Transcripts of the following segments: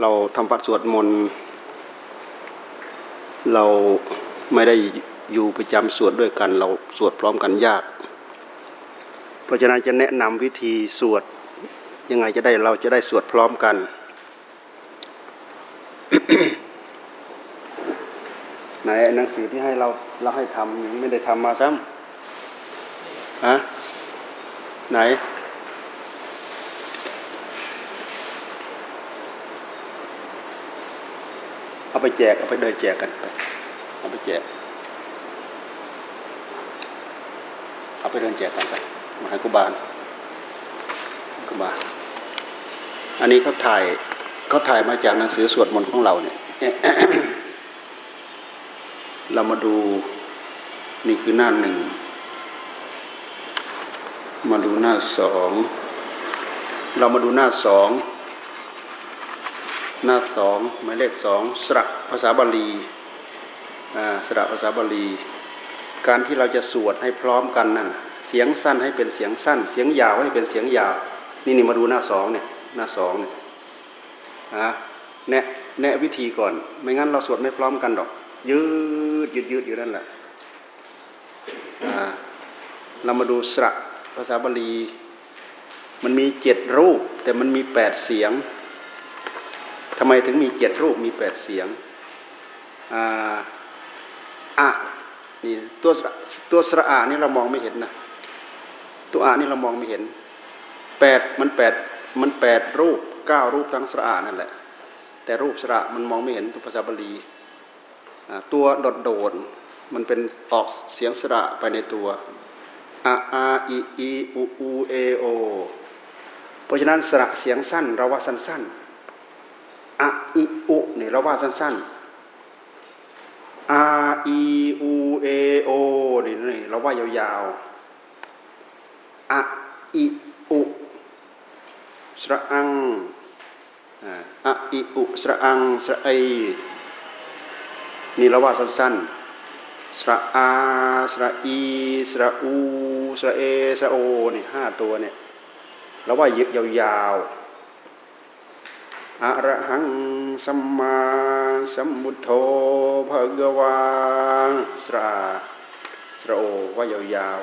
เราทำปัดสวดมนต์เราไม่ได้อยู่ประจำสวดด้วยกัน เราสวดพร้อมกันยาก เพราะฉะนั้นจะแนะนำวิธีสวดยังไงจะได้เราจะได้สวดพร้อมกัน ไหนหนังสือที่ให้เราเราให้ทำยังไม่ได้ทำมาซ้ำฮะไหน เอาไปแจกเอาไปเดินแจกกันไปเอาไปแจก เอาไปเดินแจกกันไปมาให้กุบาลกุบาลอันนี้เขาถ่ายเขาถ่ายมาจากหนังสือสวดมนต์ของเราเนี่ยเรามาดูนี่คือหน้าหนึ่งมาดูหน้าสองเรามาดูหน้าสอง หน้าสองหมายเลขสองสระภาษาบาลีสระภาษาบาลี การที่เราจะสวดให้พร้อมกันนั่นเสียงสั้นให้เป็นเสียงสั้น เสียงยาวให้เป็นเสียงยาว นี่นี่มาดูหน้าสองเนี่ยหน้าสองเนี่ยนะแนะแนะวิธีก่อน ไม่งั้นเราสวดไม่พร้อมกันหรอก ยืดยืดยืดอยู่นั่นแหละเรามาดูสระภาษาบาลี มันมีเจ็ดรูป แต่มันมีแปดเสียง ทำไมถึงมีเจ็ดรูปมีแปดเสียงอะนี่ตัวตัวสระอานี่เรามองไม่เห็นนะตัวอานี่เรามองไม่เห็นแปดมันแปดมันแปดรูปเก้ารูปทั้งสระอานั่นแหละ แต่รูปสระมันมองไม่เห็นภาษาบาลีตัวโดดโดดมันเป็นออกเสียงสระไปในตัวอาอาอีอีอูอูเอโอเพราะฉะนั้นสระเสียงสั้นเราว่าสั้นๆ อะอีอุเนี่ยเราว่าสั้นๆอาอีอูเอโอเนี่นี่เราว่ายาวๆอะอีอุสระอังอะอีอุสระอังสระไอนี่เราว่าสั้นๆสระอาสระอีสระอูสระเอสระโอนี่ห้าตัวเนี่ยเราว่ายึดยาวๆ อะระหังสัมมาสัมพุทโธภะกวาสระสระโอว่ายาว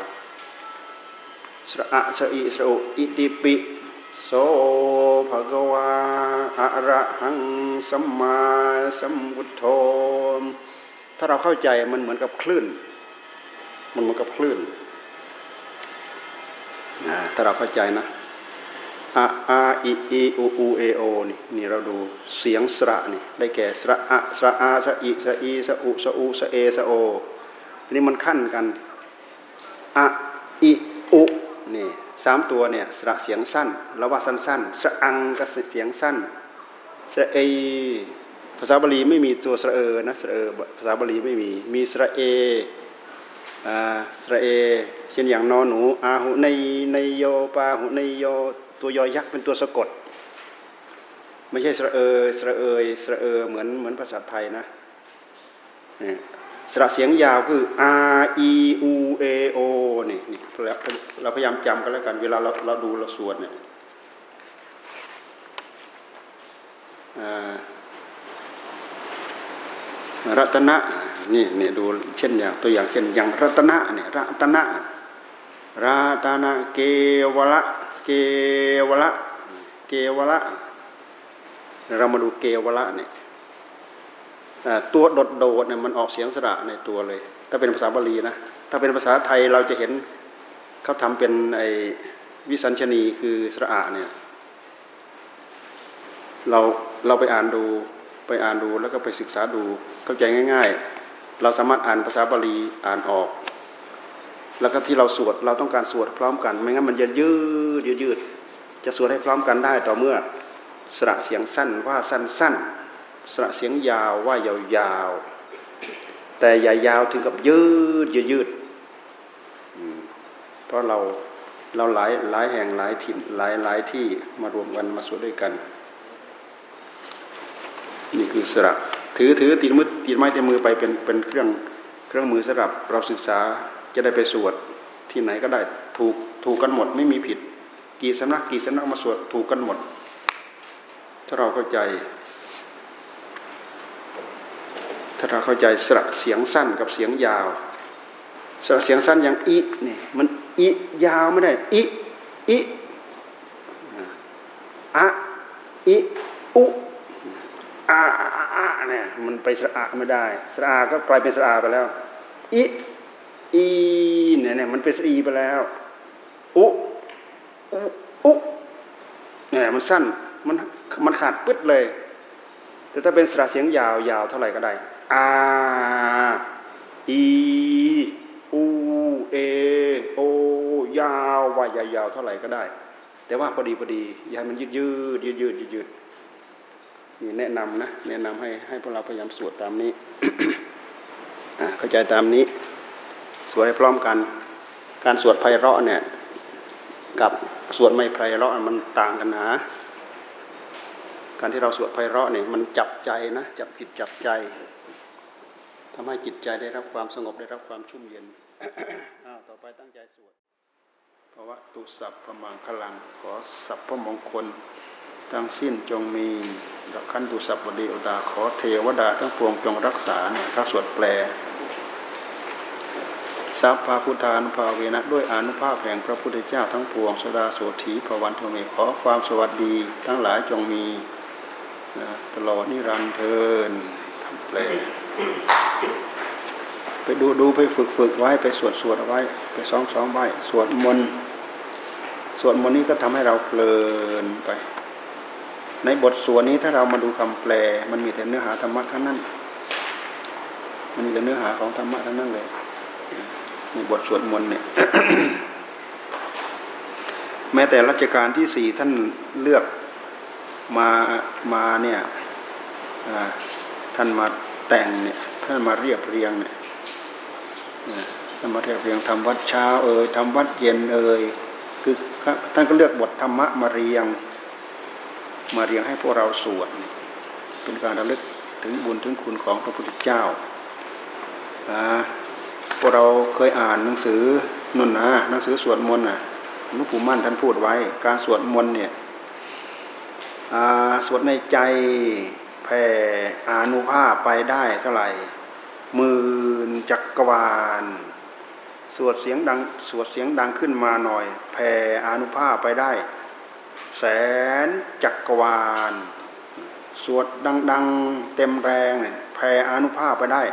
ๆสระอะสระอีสระโออิติปิโสภะกวาอะระหังสัมมาสัมพุทโธถ้าเราเข้าใจมันเหมือนกับคลื่น มันเหมือนกับคลื่นถ้าเราเข้าใจนะ อะอาอิอีอูอูเอโอนี่นี่เราดูเสียงสระนี่ได้แก่สระอะสระอาสระอิสระอีสระอุสระอูสระเอสระโอทีนี้มันขั้นกันอะอิอุนี่สามตัวเนี่ยสระเสียงสั้นเราว่าสั้นๆสระอังก็เสียงสั้นสระเอภาษาบาลีไม่มีตัวสระเอนะสระเอภาษาบาลีไม่มีมีสระเอสระเอเช่นอย่างนอหนูอาหุในในโยปาหุในโย ตัวยอยักษ์เป็นตัวสะกด ไม่ใช่สระเออสระเอยสระเอเหมือนเหมือนภาษาไทยนะสระเสียงยาวคือ R E U A O นี่นี่เราพยายามจำกันแล้วกัน เวลาเราเราดูเราสวดเนี่ยรัตนะนี่นี่ดูเช่นอย่างตัวอย่างเช่นอย่างรัตนะเนี่ยรัตนะรัตนะเกวละ เกวละ เกวละ เรามาดูเกวละเนี่ยตัวโดดโดดเนี่ยมันออกเสียงสระในตัวเลย ถ้าเป็นภาษาบาลีนะ ถ้าเป็นภาษาไทยเราจะเห็นเขาทำเป็นไอวิสัญชนีคือสระอาเนี่ย เราเราไปอ่านดูไปอ่านดูแล้วก็ไปศึกษาดูเข้าใจง่าย ๆ เราสามารถอ่านภาษาบาลีอ่านออก แล้วก็ที่เราสวดเราต้องการสวดพร้อมกัน ไม่งั้นมันจะยืดยืดยืดจะสวดให้พร้อมกันได้ต่อเมื่อสระเสียงสั้นว่าสั้นๆสระเสียงยาวว่ายาวๆแต่อย่ายาวถึงกับยืดยืดยืดเพราะเราเราหลายหลายแห่งหลายถิ่นหลายหลายที่มารวมกันมาสวดด้วยกัน นี่คือสระถือถือติดมือติดไม้ติดมือไปเป็นเป็นเครื่องเครื่องมือสำหรับเราศึกษา จะได้ไปสวดที่ไหนก็ได้ถูกถูกกันหมดไม่มีผิด กี่สำนักกี่สำนักมาสวดถูกกันหมด ถ้าเราเข้าใจ ถ้าเราเข้าใจสระเสียงสั้นกับเสียงยาวสระเสียงสั้นอย่างอีนี่มันอียาวไม่ได้อีอีอะอีอุอาอะเนี่ยมันไปสระอาไม่ได้ สระอาก็กลายเป็นสระอาไปแล้วอี อีเนี่ยเนี่ยมันเป็นสรีไปแล้วอุอุอุเนี่ยมันสั้นมันมันขาดปึ๊ดเลย แต่ถ้าเป็นสระเสียงยาวยาวเท่าไหร่ก็ได้อาอีอูเอโอยาววายยาวเท่าไหร่ก็ได้ แต่ว่าพอดีพอดีอย่ามันยืดยืดยืดยืดยืดนี่แนะนำนะแนะนำให้ให้พวกเราพยายามสวดตามนี้เข้าใจตามนี้ สวดให้พร้อมกัน การสวดไพเราะเนี่ยกับสวดไม่ไพเราะมันต่างกันนะการที่เราสวดไพเราะเนี่ยมันจับใจนะจับจิตจับใจทำให้จิตใจได้รับความสงบได้รับความชุ่มเย็นอ้าวต่อไปตั้งใจสวดเพราะว่าตุสัพพมังคลังขอสัพพมงคลทั้งสิ้นจงมีรักขันตุสัพพเทวตาขอเทวดาทั้งปวงจงรักษาเนี่ยถ้าสวดแปล สัพพะพุทธานุภาเวนะด้วยอานุภาพแห่งพระพุทธเจ้าทั้งปวงสทาโสตถี ภะวันตุ เมขอความสวัสดีทั้งหลายจงมีตลอดนิรันดร์เทอญ คำแปลไปดูดูไปฝึกฝึกไว้ไปสวดสวดเอาไว้ ไปซ้องซ้องไว้ สวดมนต์สวดมนต์นี้ก็ทำให้เราเพลินไป ในบทสวดนี้ถ้าเรามาดูคำแปล มันมีแต่เนื้อหาธรรมะทั้งนั้น มันมีแต่เนื้อหาของธรรมะทั้งนั้นเลย บทสวดมนต์เนี่ยแม้แต่รัชกาลที่สี่ท่านเลือกมามาเนี่ยท่านมาแต่งเนี่ยท่านมาเรียบเรียงเนี่ยท่านมาเรียบเรียงทำวัดเช้าเอ่ยทำวัดเย็นเอ่ยคือท่านก็เลือกบทธรรมะมาเรียง มาเรียงให้พวกเราสวดเป็นการระลึกถึงบุญถึงคุณของพระพุทธเจ้า พวกเราเคยอ่านหนังสือนุ่นนะหนังสือสวดมนต์น่ะนุปู่มั่นท่านพูดไว้ การสวดมนต์เนี่ยสวดในใจแผ่อานุภาพไปได้เท่าไหร่หมื่นจักรวาล สวดเสียงดังสวดเสียงดังขึ้นมาหน่อย แผ่อานุภาพไปได้ แสนจักรวาล สวดดัง ๆ เต็มแรงแผ่อานุภาพไปได้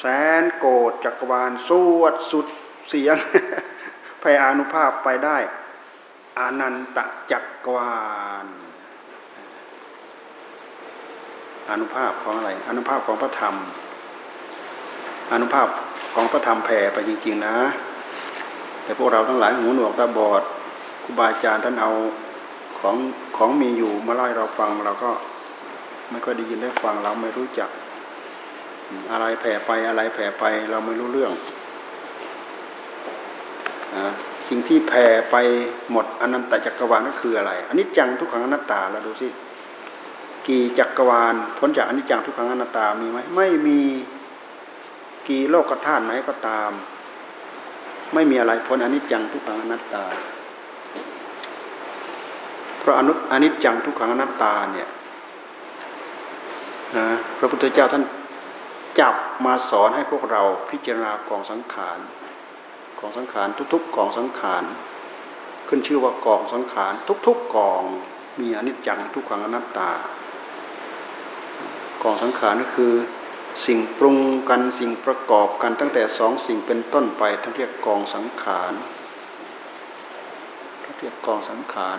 แสนโกดจักรวาลสวดสุดเสียงแผ่อานุภาพไปได้อานันตจักรวาลอนุภาพของอะไรอนุภาพของพระธรรม อนุภาพของพระธรรมแผ่ไปจริงๆนะ แต่พวกเราทั้งหลายหูหนวกตาบอดครูบาอาจารย์ท่านเอาของของมีอยู่มาเล่าให้เราฟังเราก็ไม่ค่อยได้ยินได้ฟังเราไม่รู้จัก อะไรแผ่ไปอะไรแผ่ไปเราไม่รู้เรื่องสิ่งที่แผ่ไปหมดอนันตจักรวาลก็คืออะไรอันนี้จังทุกขังอนัตตาเราดูสิกี่จักรวาลพ้นจากอนิจจังทุกขังอนัตตามีไหมไม่มีกี่โลกธาตุไหนก็ตาม ไม่มีอะไรพ้นอนิจจังทุกขังอนัตตา เพราะอนุอนิจจังทุกขังอนัตตาเนี่ยนะพระพุทธเจ้าท่าน จับมาสอนให้พวกเราพิจารณากองสังขารกองสังขารทุกๆกองสังขารขึ้นชื่อว่ากองสังขารทุกๆกองมีอนิจจังทุกขังอนัตตากองสังขารก็คือสิ่งปรุงกันสิ่งประกอบกันตั้งแต่สองสิ่งเป็นต้นไปท่านเรียกกองสังขารท่านเรียกกองสังขาร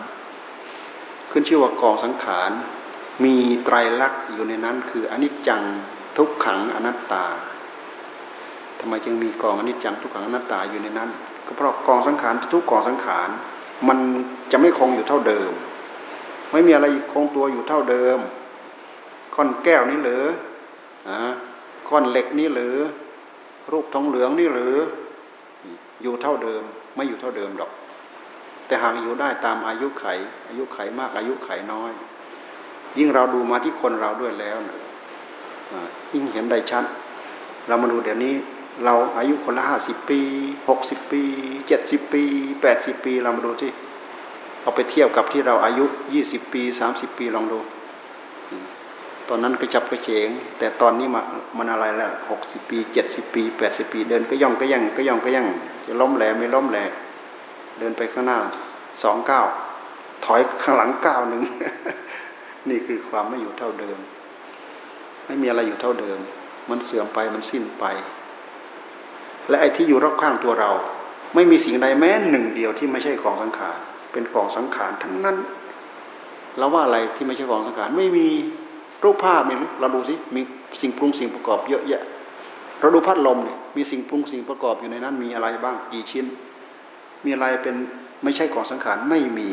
ขึ้นชื่อว่ากองสังขารมีไตรลักษณ์อยู่ในนั้นคืออนิจจัง ทุกขังอนัตตาทำไมจึงมีกองอนิจจังทุกขังอนัตตาอยู่ในนั้น ก็เพราะกองสังขารทุกกองสังขาร มันจะไม่คงอยู่เท่าเดิม ไม่มีอะไรคงตัวอยู่เท่าเดิม ก้อนแก้วนี้หรือก้อนเหล็กนี้หรือ รูปทองเหลืองนี่หรือ อยู่เท่าเดิม ไม่อยู่เท่าเดิมหรอก แต่หากอยู่ได้ตามอายุไข อายุไขมากอายุไขน้อย ยิ่งเราดูมาที่คนเราด้วยแล้วนะ ยิ่งเห็นได้ชัด เรามาดูเดี๋ยวนี้เราอายุคนละห้าสิบปีหกสิบปีเจ็ดสิบปีแปดสิบปีเรามาดูที่เอาไปเทียบกับที่เราอายุยี่สิบปีสามสิบปีลองดู ตอนนั้นก็จับกระเฉง แต่ตอนนี้มามันอะไรแล้วหกสิบปีเจ็ดสิบปีแปดสิบปี เดินก็ย่องก็ยังก็ย่องก็ยังจะล้มแหลไม่ล้มแหลเดินไปข้างหน้าสองเก้าถอยข้างหลังเก้าหนึ่งนี่คือความไม่อยู่เท่าเดิม ไม่มีอะไรอยู่เท่าเดิม มันเสื่อมไปมันสิ้นไป และไอ้ที่อยู่รอบข้างตัวเรา ไม่มีสิ่งใดแม้หนึ่งเดียวที่ไม่ใช่ของสังขารเป็นกองสังขารทั้งนั้นเราว่าอะไรที่ไม่ใช่ของสังขารไม่มีรูปภาพเนี่ยเราดูสิมีสิ่งปรุงสิ่งประกอบเยอะแยะเราดูพัดลมเนี่ยมีสิ่งปรุงสิ่งประกอบอยู่ในนั้น มีอะไรบ้างกี่ชิ้น มีอะไรเป็นไม่ใช่ของสังขารไม่มี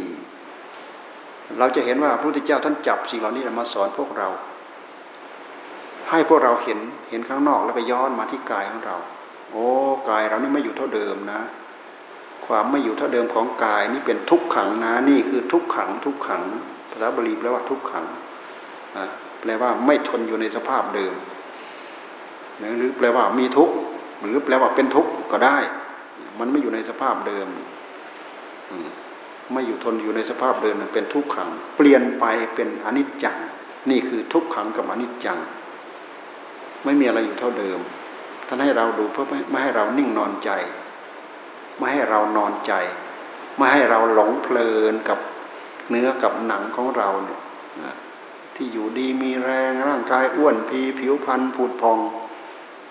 เราจะเห็นว่าพระพุทธเจ้าท่านจับสิ่งเหล่านี้มาสอนพวกเรา ให้พวกเราเห็นเห็นข้างนอกแล้วก็ย้อนมาที่กายของเรา โอ้กายเรานี่ไม่อยู่เท่าเดิมนะ ความไม่อยู่เท่าเดิมของกายนี่เป็นทุกขังนะ นี่คือทุกขัง ทุกขัง ภาษาบาลีแปลว่าทุกขังแปลว่าไม่ทนอยู่ในสภาพเดิม หรือแปลว่ามีทุกข์หรือแปลว่าเป็นทุกข์ก็ได้ มันไม่อยู่ในสภาพเดิมไม่อยู่ทนอยู่ในสภาพเดิมเป็นทุกขัง เปลี่ยนไปเป็นอนิจจัง นี่คือทุกขังกับอนิจจัง ไม่มีอะไรอยู่เท่าเดิม ท่านให้เราดูเพื่อไม่ให้เรานิ่งนอนใจ ไม่ให้เรานอนใจ ไม่ให้เราหลงเพลินกับเนื้อกับหนังของเราเนี่ยที่อยู่ดีมีแรงร่างกายอ้วนพีผิวพรรณผุดพอง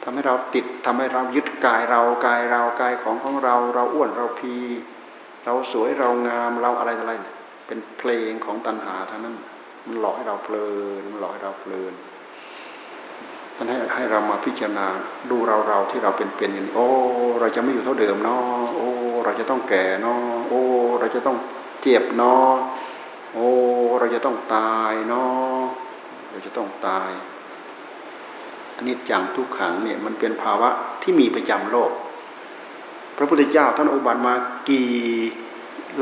ทำให้เราติดทำให้เรายึดกายเรากายเรากายของของเรา เราอ้วนเราพี เราสวยเรางามเราอะไรอะไรเป็นเพลงของตัณหาทั้งนั้น มันหลอกให้เราเพลินมันหลอกให้เราเพลิน มันให้ให้เรามาพิจารณาดูเราเราที่เราเป็นเป็นอย่างนี้โอ้เราจะไม่อยู่เท่าเดิมเนาะโอ้เราจะต้องแก่เนาะโอ้เราจะต้องเจ็บเนาะโอ้เราจะต้องตายเนาะเราจะต้องตายอันนี้จังทุกขังเนี่ยมันเป็นภาวะที่มีประจำโลก พระพุทธเจ้าท่านอุบัติมากี่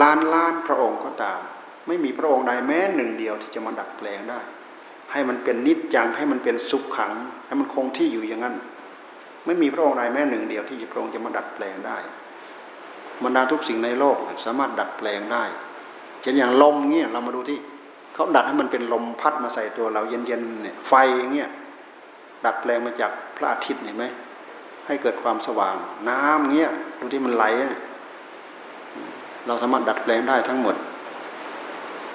ล้านล้านพระองค์ก็ตาม ไม่มีพระองค์ใดแม้หนึ่งเดียวที่จะมาดัดแปลงได้ ให้มันเป็นนิจจังให้มันเป็นสุขขัง ให้มันคงที่อยู่อย่างนั้น ไม่มีพระองค์ใดแม้หนึ่งเดียวที่จะพระองค์จะมาดัดแปลงได้บรรดาทุกสิ่งในโลกสามารถดัดแปลงได้เช่นอย่างลมเงี้ยเรามาดูที่เขาดัดให้มันเป็นลมพัดมาใส่ตัวเราเย็นๆเนี่ยไฟเงี้ยดัดแปลงมาจากพระอาทิตย์เห็นไหมให้เกิดความสว่าง น้ำเงี้ยดูที่มันไหล เราสามารถดัดแปลงได้ทั้งหมด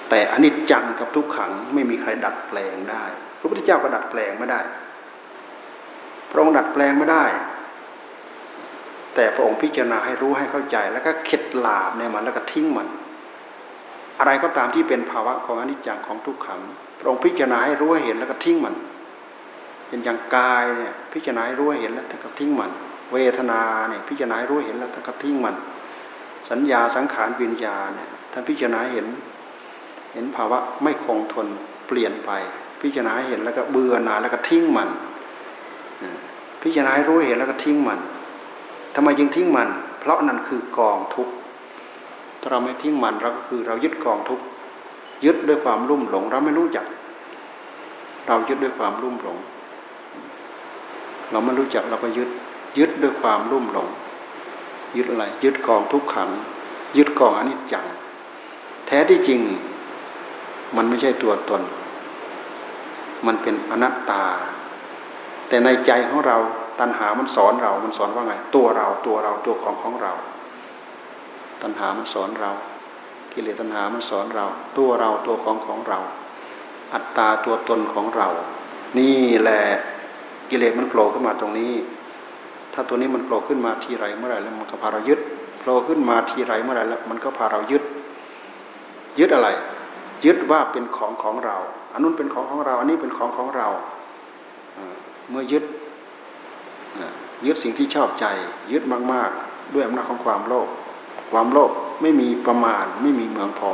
แต่อนิจจังกับทุกขังไม่มีใครดัดแปลงได้ พระพุทธเจ้าก็ดัดแปลงไม่ได้ พระองค์ดัดแปลงไม่ได้ แต่พระองค์พิจารณาให้รู้ให้เข้าใจ แล้วก็เข็ดหลาบในมันแล้วก็ทิ้งมัน อะไรก็ตามที่เป็นภาวะของอนิจจังของทุกขัง พระองค์พิจารณาให้รู้ให้เห็นแล้วก็ทิ้งมันเป็นอย่างกายเนี่ยพิจารณาให้รู้ให้เห็นแล้วก็ทิ้งมัน เวทนาเนี่ยพิจารณาให้รู้เห็นแล้วก็ทิ้งมัน สัญญาสังขารวิญญาเนี่ยท่านพิจารณาเห็น เห็นภาวะไม่คงทนเปลี่ยนไป พิจารณาเห็นแล้วก็เบื่อหน่ายแล้วก็ทิ้งมัน พิจารณารู้เห็นแล้วก็ทิ้งมันทำไมจึงทิ้งมัน เพราะนั่นคือกองทุกข์ถ้าเราไม่ทิ้งมันเราก็คือเรายึดกองทุกข์ยึดด้วยความรุ่มหลง เราไม่รู้จัก เรายึดด้วยความรุ่มหลง เราไม่รู้จักเราก็ยึดยึดด้วยความรุ่มหลง ยึดอะไร ยึดกองทุกขัง ยึดกองอนิจจัง แท้ที่จริง มันไม่ใช่ตัวตน มันเป็นอนัตตา แต่ในใจของเราตัณหามันสอนเรา มันสอนว่าไง ตัวเราตัวเราตัวของของเรา ตัณหามันสอนเรา กิเลสตัณหามันสอนเรา ตัวเราตัวของของเรา อัตตาตัวตนของเรา นี่แหละกิเลสมันโผล่ขึ้นมาตรงนี้ ถ้าตัวนี้มันโผล่ขึ้นมาทีไรเมื่อไรแล้วมันก็พาเรายึดโผล่ขึ้นมาทีไรเมื่อไรแล้วมันก็พาเรายึด ยึดอะไร ยึดว่าเป็นของของเรา อันนู้นเป็นของของเรา อันนี้เป็นของของเรา เมื่อยึดยึดสิ่งที่ชอบใจ ยึดมาก ๆ ด้วยอำนาจของความโลภความโลภไม่มีประมาณไม่มีเมืองพอ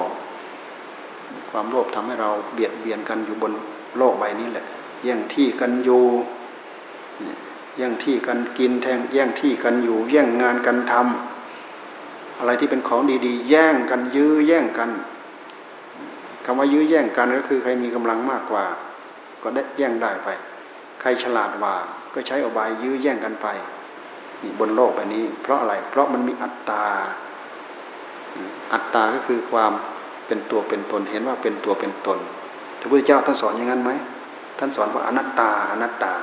ความโลภทำให้เราเบียดเบียนกันอยู่บนโลกใบนี้แหละแย่งที่กันอยู่แย่งที่กันกินแทงแย่งที่กันอยู่ แย่งงานกันทำอะไรที่เป็นของดีๆ แย่งกันยื้อแย่งกัน คำว่ายื้อแย่งกันก็คือใครมีกำลังมากกว่า ก็ได้แย่งได้ไป ใครฉลาดกว่า ก็ใช้อบายยื้อแย่งกันไปนี่บนโลกใบนี้ เพราะอะไร เพราะมันมีอัตตา อัตตาก็คือความเป็นตัวเป็นตนเห็นว่าเป็นตัวเป็นตนพระพุทธเจ้าท่านสอนอย่างนั้นไหมท่านสอนว่าอนัตตาอนัตตา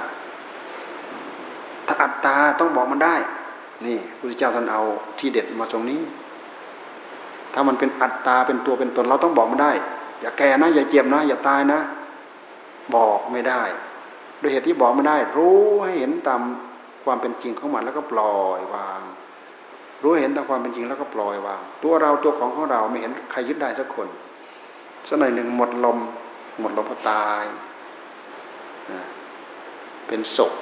ถ้าอัตตาต้องบอกมันได้ นี่พระพุทธเจ้าท่านเอาที่เด็ดมาตรงนี้ ถ้ามันเป็นอัตตาเป็นตัวเป็นตน เราต้องบอกมันได้ อย่าแก่นะ อย่าเจ็บนะ อย่าตายนะ บอกไม่ได้ โดยเหตุที่บอกไม่ได้ รู้ให้เห็นตามความเป็นจริงของมันแล้วก็ปล่อยวาง รู้เห็นตามความเป็นจริงแล้วก็ปล่อยวาง ตัวเราตัวของของเราไม่เห็นใครยึดได้สักคนสักหน่อยหนึ่งหมดลม หมดลมก็ตาย เป็นศพ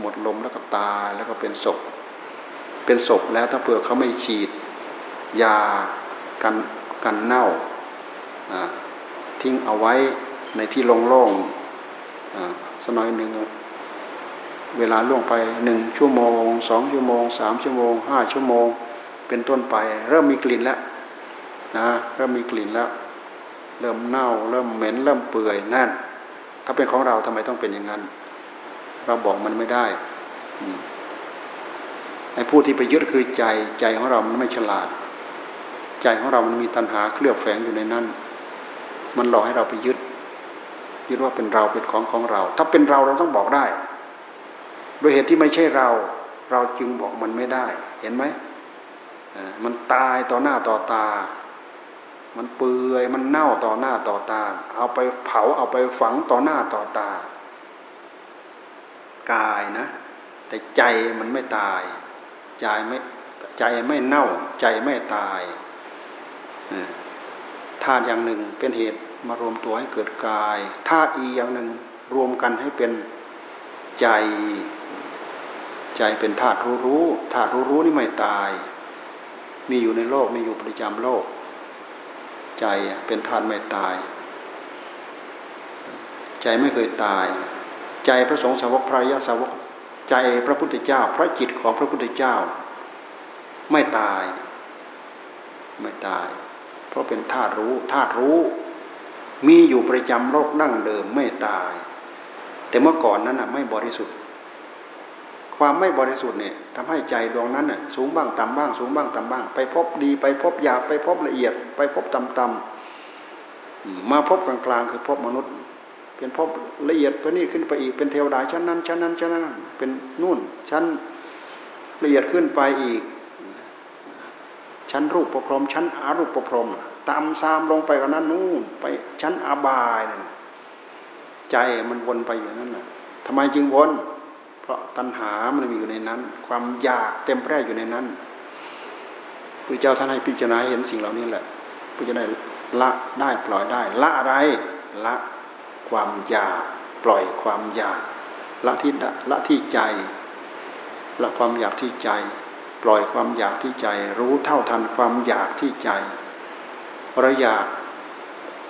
หมดลมแล้วก็ตายแล้วก็เป็นศพเป็นศพแล้วถ้าเผื่อเขาไม่ฉีด ยากันกันเน่า ทิ้งเอาไว้ในที่โล่งๆสักหน่อยหนึ่งเวลาล่วงไปหนึ่งชั่วโมงสองชั่วโมงสามชั่วโมงห้าชั่วโมง เป็นต้นไป เริ่มมีกลิ่นแล้วนะเริ่มมีกลิ่นแล้ว เริ่มเน่าเริ่มเหม็นเริ่มเปื่อยนั่น ถ้าเป็นของเราทำไมต้องเป็นอย่างนั้น เราบอกมันไม่ได้ไอ้ผู้ที่ไปยึดคือใจใจของเรามันไม่ฉลาด ใจของเรามันมีตัณหาเคลือบแฝงอยู่ในนั้น มันหลอกให้เราไปยึด ยึดว่าเป็นเราเป็นของของเรา ถ้าเป็นเราเราต้องบอกได้ โดยเหตุที่ไม่ใช่เรา เราจึงบอกมันไม่ได้ เห็นไหมมันตายต่อหน้าต่อตา มันเปื่อยมันเน่าต่อหน้าต่อตา เอาไปเผาเอาไปฝังต่อหน้าต่อตากายนะ แต่ใจมันไม่ตาย ใจไม่ใจไม่เน่า ใจไม่ตาย ธาตุอย่างหนึ่งเป็นเหตุมารวมตัวให้เกิดกายธาตุอีอย่างหนึ่งรวมกันให้เป็นใจ ใจเป็นธาตุรู้รู้ธาตุรู้รู้นี่ไม่ตาย มีอยู่ในโลกมีอยู่ประจำโลก ใจเป็นธาตุไม่ตาย ใจไม่เคยตาย ใจพระสงฆ์สาวกพระยาสาวก ใจพระพุทธเจ้า พระจิตของพระพุทธเจ้า ไม่ตาย ไม่ตาย เพราะเป็นธาตุรู้ธาตุรู้ มีอยู่ประจำโลกดั้งเดิมไม่ตาย แต่เมื่อก่อนนั้นน่ะไม่บริสุทธิ์ ความไม่บริสุทธิ์เนี่ยทำให้ใจดวงนั้นน่ะสูงบ้างต่ำบ้าง สูงบ้างต่ำบ้าง ไปพบดีไปพบหยาบไปพบละเอียด ไปพบต่ำต่ำมาพบกลางกลางคือพบมนุษย์ เป็นพบละเอียดไปนี่ขึ้นไปอีกเป็นเทวดาชั้นนั้นชั้นนั้นชั้นนั้นเป็นนู่นชั้นละเอียดขึ้นไปอีก ชั้นรูปประพรมชั้นอารูปประพรมตามซามลงไปกว่านั้นนู่นไปชั้นอาบายนั่นใจมันวนไปอยู่นั่นน่ะทำไมจึงวน เพราะตัณหามันมีอยู่ในนั้น ความอยากเต็มแพร่อยู่ในนั้นพระเจ้าท่านให้พิจารณาเห็นสิ่งเหล่านี้แหละพื่อจะได้ละได้ปล่อยได้ ละอะไรละความอยากปล่อยความอยากละที่ละที่ใจละความอยากที่ใจ ปล่อยความอยากที่ใจ รู้เท่าทันความอยากที่ใจพอเราอยาก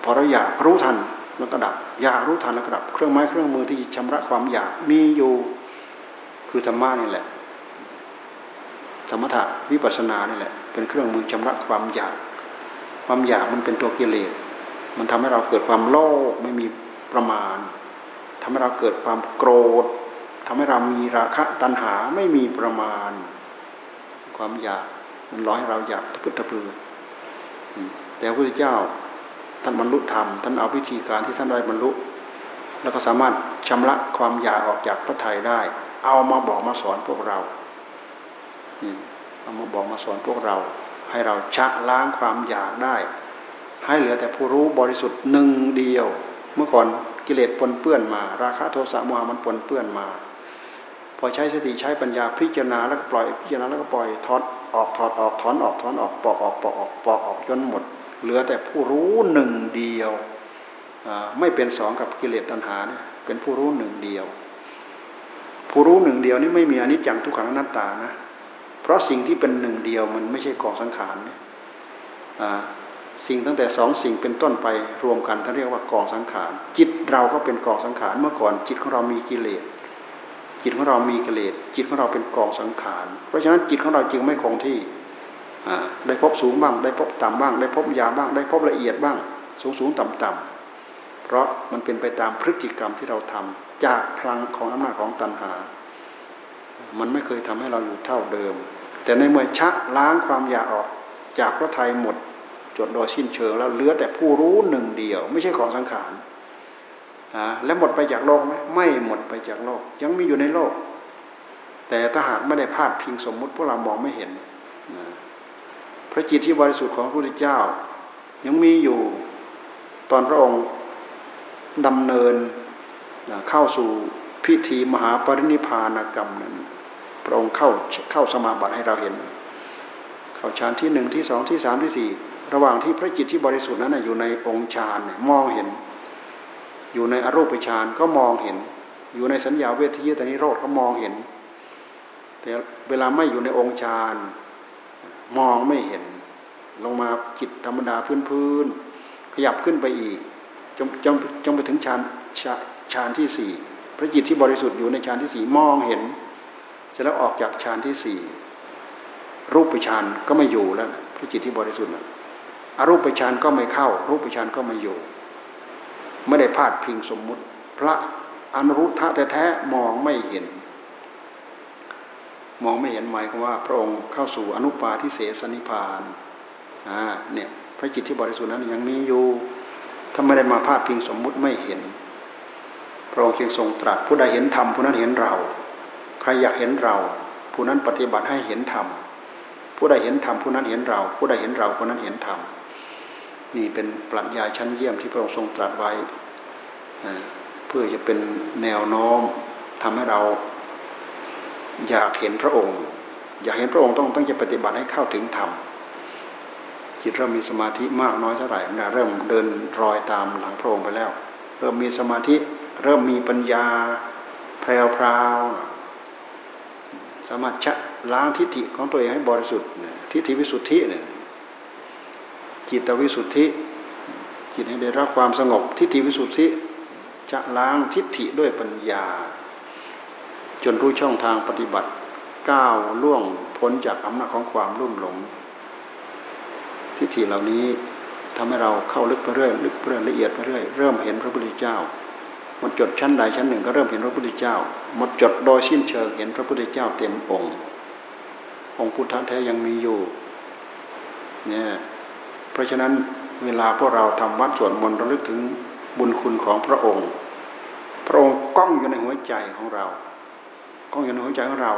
พอเราอยากรู้ทันแล้วก็ดับ อยากรู้ทันแล้วก็ดับ เครื่องไม้เครื่องมือที่ชำระความอยากมีอยู่คือธรรมะนี่แหละ สมถะวิปัสสนานี่แหละ เป็นเครื่องมือชำระความอยาก ความอยากมันเป็นตัวกิเลสมันทำให้เราเกิดความโลภไม่มีประมาณทำให้เราเกิดความโกรธทำให้เรามีราคะตัณหาไม่มีประมาณ ความอยาก มันร้อยให้เราอยากทะพุทธพือแต่พระพุทธเจ้าท่านบรรลุธรรมท่านเอาวิธีการที่ท่านได้บรรลุ แล้วก็สามารถชำระความอยากออกจากพระทัยได้ เอามาบอกมาสอนพวกเราเอามาบอกมาสอนพวกเรา ให้เราชะล้างความอยากได้ ให้เหลือแต่ผู้รู้บริสุทธิ์หนึ่งเดียว เมื่อก่อนกิเลสปนเปื้อนมา ราคะโทสะโมหะมันปนเปื้อนมา อใช้สติใช้ปัญญาพิจารณาแล้วก็ปล่อยพิจารณาแล้วก็ปล่อยถอดออกถอดออกถอนออกถอนออกปอกออกปอกออกปอกออกจนหมด เหลือแต่ผู้รู้หนึ่งเดียวไม่เป็นสองกับกิเลสตัณหาเนี่ยเป็นผู้รู้หนึ่งเดียว ผู้รู้หนึ่งเดียวนี่ไม่มีอนิจจังทุกขังอนัตตานะ เพราะสิ่งที่เป็นหนึ่งเดียวมันไม่ใช่กองสังขารเนี่ยสิ่งตั้งแต่สองสิ่งเป็นต้นไปรวมกันท่านเรียกว่ากองสังขาร จิตเราก็เป็นกองสังขารเมื่อก่อนจิตของเรามีกิเลส จิตของเรามีกิเลสจิตของเราเป็นกองสังขาร เพราะฉะนั้นจิตของเราจึงไม่คงที่ได้พบสูงบ้าง ได้พบต่ำบ้าง ได้พบยาบ้าง ได้พบละเอียดบ้าง สูงสูงต่ำต่ำเพราะมันเป็นไปตามพฤติกรรมที่เราทำจากพลังของอำนาจของตัณหา มันไม่เคยทำให้เราอยู่เท่าเดิม แต่ในเมื่อชะล้างความอยากออกจากพระไทยหมดจดโดยสิ้นเชิงแล้วเหลือแต่ผู้รู้หนึ่งเดียว ไม่ใช่ของสังขาร และหมดไปจากโลกไหมไม่หมดไปจากโลก ยังมีอยู่ในโลก แต่ถ้าหากไม่ได้พาดพิงสมมุติพวกเรามองไม่เห็น พระจิตที่บริสุทธิ์ของพระพุทธเจ้า ยังมีอยู่ตอนพระองค์ดำเนินเข้าสู่พิธีมหาปรินิพานกรรมนั้น พระองค์เข้าเข้าสมาบัติให้เราเห็น เข้าฌานที่หนึ่งที่สองที่สามที่สี่ระหว่างที่พระจิตที่บริสุทธิ์นั้นอยู่ในองค์ฌานมองเห็น อยู่ในอรูปฌานก็มองเห็น อยู่ในสัญญาเวทียตานิโรธก็มองเห็น แต่เวลาไม่อยู่ในองค์ฌานมองไม่เห็น ลงมาจิตธรรมดาพื้นๆขยับขึ้นไปอีกจงจงจงไปถึงฌานฌานที่สี่พระจิตที่บริสุทธิ์อยู่ในฌานที่สี่มองเห็น เสร็จแล้วออกจากฌานที่สี่รูปฌานก็ไม่อยู่แล้วพระจิตที่บริสุทธิ์อรูปฌานก็ไม่เข้า รูปฌานก็ไม่อยู่ ไม่ได้พาดพิงสมมุติ พระอนุรุทธะแท้ๆมองไม่เห็น มองไม่เห็นหมายความว่า พระองค์เข้าสู่อนุปาทิเสสนิพานอ่าเนี่ยพระจิตที่บริสุทธิ์นั้นยังมีอยู่ถ้าไม่ได้มาพาดพิงสมมุติไม่เห็น พระองค์จึงทรงตรัสผู้ใดเห็นธรรมผู้นั้นเห็นเรา ใครอยากเห็นเรา ผู้นั้นปฏิบัติให้เห็นธรรมผู้ใดเห็นธรรมผู้นั้นเห็นเรา ผู้ใดเห็นเราผู้นั้นเห็นธรรม นี่เป็นปรัชญาชั้นเยี่ยมที่พระองค์ทรงตรัสไว้ เพื่อจะเป็นแนวโน้มทำให้เราอยากเห็นพระองค์ อยากเห็นพระองค์ต้องต้องจะปฏิบัติให้เข้าถึงธรรมจิตเริ่มมีสมาธิมากน้อยเท่าไหร่เริ่มเดินรอยตามหลังพระองค์ไปแล้ว เริ่มมีสมาธิเริ่มมีปัญญาแพรวๆสามารถชะล้างทิฏฐิของตัวเองให้บริสุทธิ์ทิฏฐิวิสุทธิเนี่ย จิตวิสุทธิ จิตให้ได้รับความสงบทิฏฐิวิสุทธิจะล้างทิฏฐิด้วยปัญญา จนรู้ช่องทางปฏิบัติก้าวล่วงพ้นจากอำนาจของความรุ่มหลง ทิฏฐิเหล่านี้ทำให้เราเข้าลึกไปเรื่อยลึกไปเรื่อยละเอียดไปเรื่อยเริ่มเห็นพระพุทธเจ้าหมดจดชั้นใดชั้นหนึ่งก็เริ่มเห็นพระพุทธเจ้าหมดจดโดยสิ้นเชิงเห็นพระพุทธเจ้าเต็มองค์ องค์พุทธะแท้ยังมีอยู่เนี่ย เพราะฉะนั้นเวลาพวกเราทำวัดสวดมนต์ระลึกถึงบุญคุณของพระองค์ พระองค์ก้องอยู่ในหัวใจของเรา ก้องอยู่ในหัวใจของเรา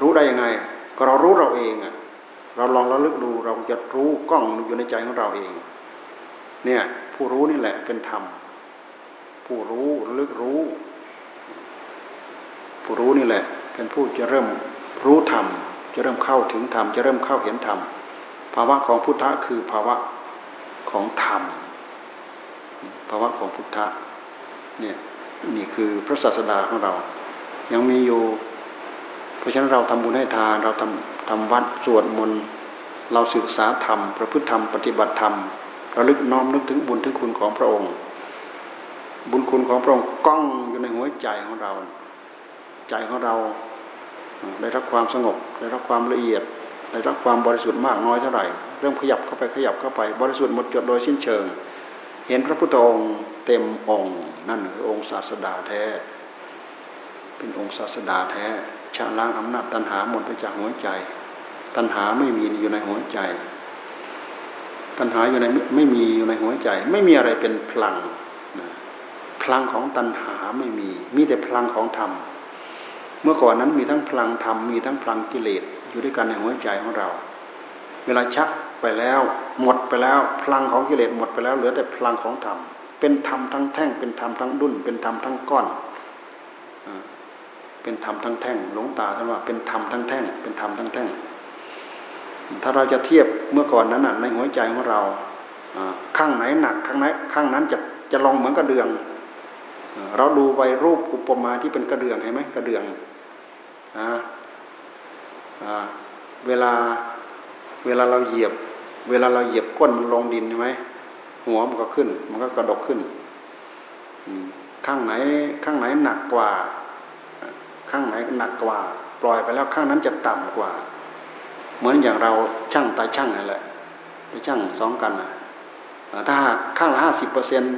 รู้ได้ยังไง ก็เรารู้เราเองอะเราลองระลึกดูเราจะรู้ก้องอยู่ในใจของเราเอง เนี่ยผู้รู้นี่แหละเป็นธรรม ผู้รู้ลึกรู้ ผู้รู้นี่แหละ เป็นผู้จะเริ่มรู้ธรรมจะเริ่มเข้าถึงธรรมจะเริ่มเข้าเห็นธรรม ภาวะของพุทธะคือภาวะของธรรม ภาวะของพุทธะเนี่ยนี่คือพระศาสดาของเรา ยังมีอยู่ เพราะฉะนั้นเราทำบุญให้ทาน เราทำทำวัดสวดมนต์เราศึกษาธรรม ประพฤติธรรมปฏิบัติธรรมระลึกน้อมนึกถึงบุญถึงคุณของพระองค์ บุญคุณของพระองค์ก้องอยู่ในหัวใจของเรา ใจของเราได้รับความสงบได้รับความละเอียด ได้รับความบริสุทธิ์มากน้อยเท่าไหร่ เริ่มขยับเข้าไปขยับเข้าไป บริสุทธิ์หมดจดโดยสิ้นเชิง เห็นพระพุทธองค์เต็มองค์นั่นคือองค์ศาสดาแท้ เป็นองค์ศาสดาแท้ชะล้างอำนาจตัณหาหมดไปจากหัวใจ ตัณหาไม่มีอยู่ในหัวใจ ตัณหาอยู่ในไม่มีอยู่ในหัวใจ ไม่มีอะไรเป็นพลังพลังของตัณหาไม่มี มีแต่พลังของธรรม เมื่อก่อนนั้นมีทั้งพลังธรรมมีทั้งพลังกิเลส อยู่ด้วยกันในหัวใจของเรา เวลาชักไปแล้ว หมดไปแล้ว พลังของกิเลสหมดไปแล้วเหลือแต่พลังของธรรมเป็นธรรมทั้งแท่ง เป็นธรรมทั้งดุนเป็นธรรมทั้งก้อนเป็นธรรมทั้งแท่งหลวงตาท่านว่าเป็นธรรมทั้งแท่ง เป็นธรรมทั้งแท่ง ถ้าเราจะเทียบเมื่อก่อนนั้นในหัวใจของเราข้างไหนหนักข้างไหนข้างนั้นจะจะลองเหมือนกระเดือง เราดูไปรูปอุปมาที่เป็นกระเดื่องเห็นไหมกระเดื่อง เวลาเวลาเราเหยียบ เวลาเราเหยียบก้นมันลงดินใช่ไหมหัวมันก็ขึ้น มันก็กระดกขึ้นข้างไหนข้างไหนหนักกว่า ข้างไหนหนักกว่า ปล่อยไปแล้วข้างนั้นจะต่ำกว่า เหมือนอย่างเราช่างตาช่างนั่นแหละตาช่างสองกันถ้าข้างละห้าสิบเปอร์เซ็นต์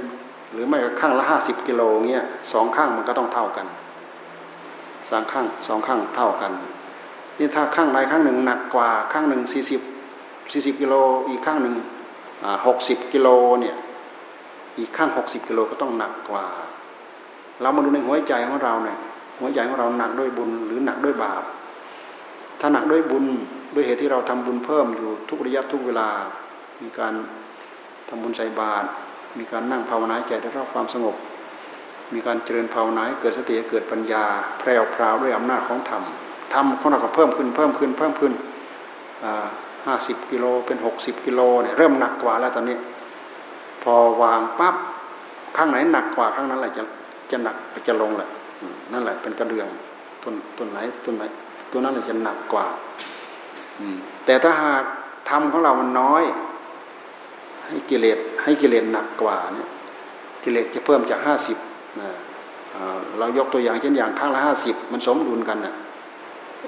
หรือไม่ข้างละห้าสิบกิโลเงี้ยสองข้างมันก็ต้องเท่ากันสองข้างสองข้างเท่ากัน นี่ถ้าข้างใดข้างหนึ่งหนักกว่าข้างหนึ่งสี่สิบสี่สิบกิโลอีกข้างหนึ่งหกสิบกิโลเนี่ยอีกข้างหกสิบกิโลก็ต้องหนักกว่า เรามาดูในหัวใจของเราเนี่ยหัวใจของเราหนักด้วยบุญหรือหนักด้วยบาป ถ้าหนักด้วยบุญด้วยเหตุที่เราทำบุญเพิ่มอยู่ทุกระยะทุกเวลา มีการทำบุญใส่บาตรมีการนั่งภาวนาใจได้รับความสงบ มีการเจริญภาวนาเกิดสติเกิดปัญญา แพร่พราวด้วยอำนาจของธรรม ธรรมของเราก็เพิ่มขึ้นเพิ่มขึ้นเพิ่มขึ้นห้าสิบกิโลเป็นหกสิบกิโลเนี่ยเริ่มหนักกว่าแล้วตอนนี้ พอวางปั๊บข้างไหนหนักกว่าข้างนั้นแหละจะจะหนักจะลงแหละนั่นแหละเป็นกระเดื่องต้นต้นไหนต้นไหน ตัวนั้นจะหนักกว่าแต่ถ้าหากธรรมของเรามันน้อย ให้กิเลสให้กิเลสหนักกว่าเนี่ยกิเลสจะเพิ่มจากห้าสิบเรายกตัวอย่างเช่นอย่างข้างละห้าสิบมันสมดุลกันน่ะ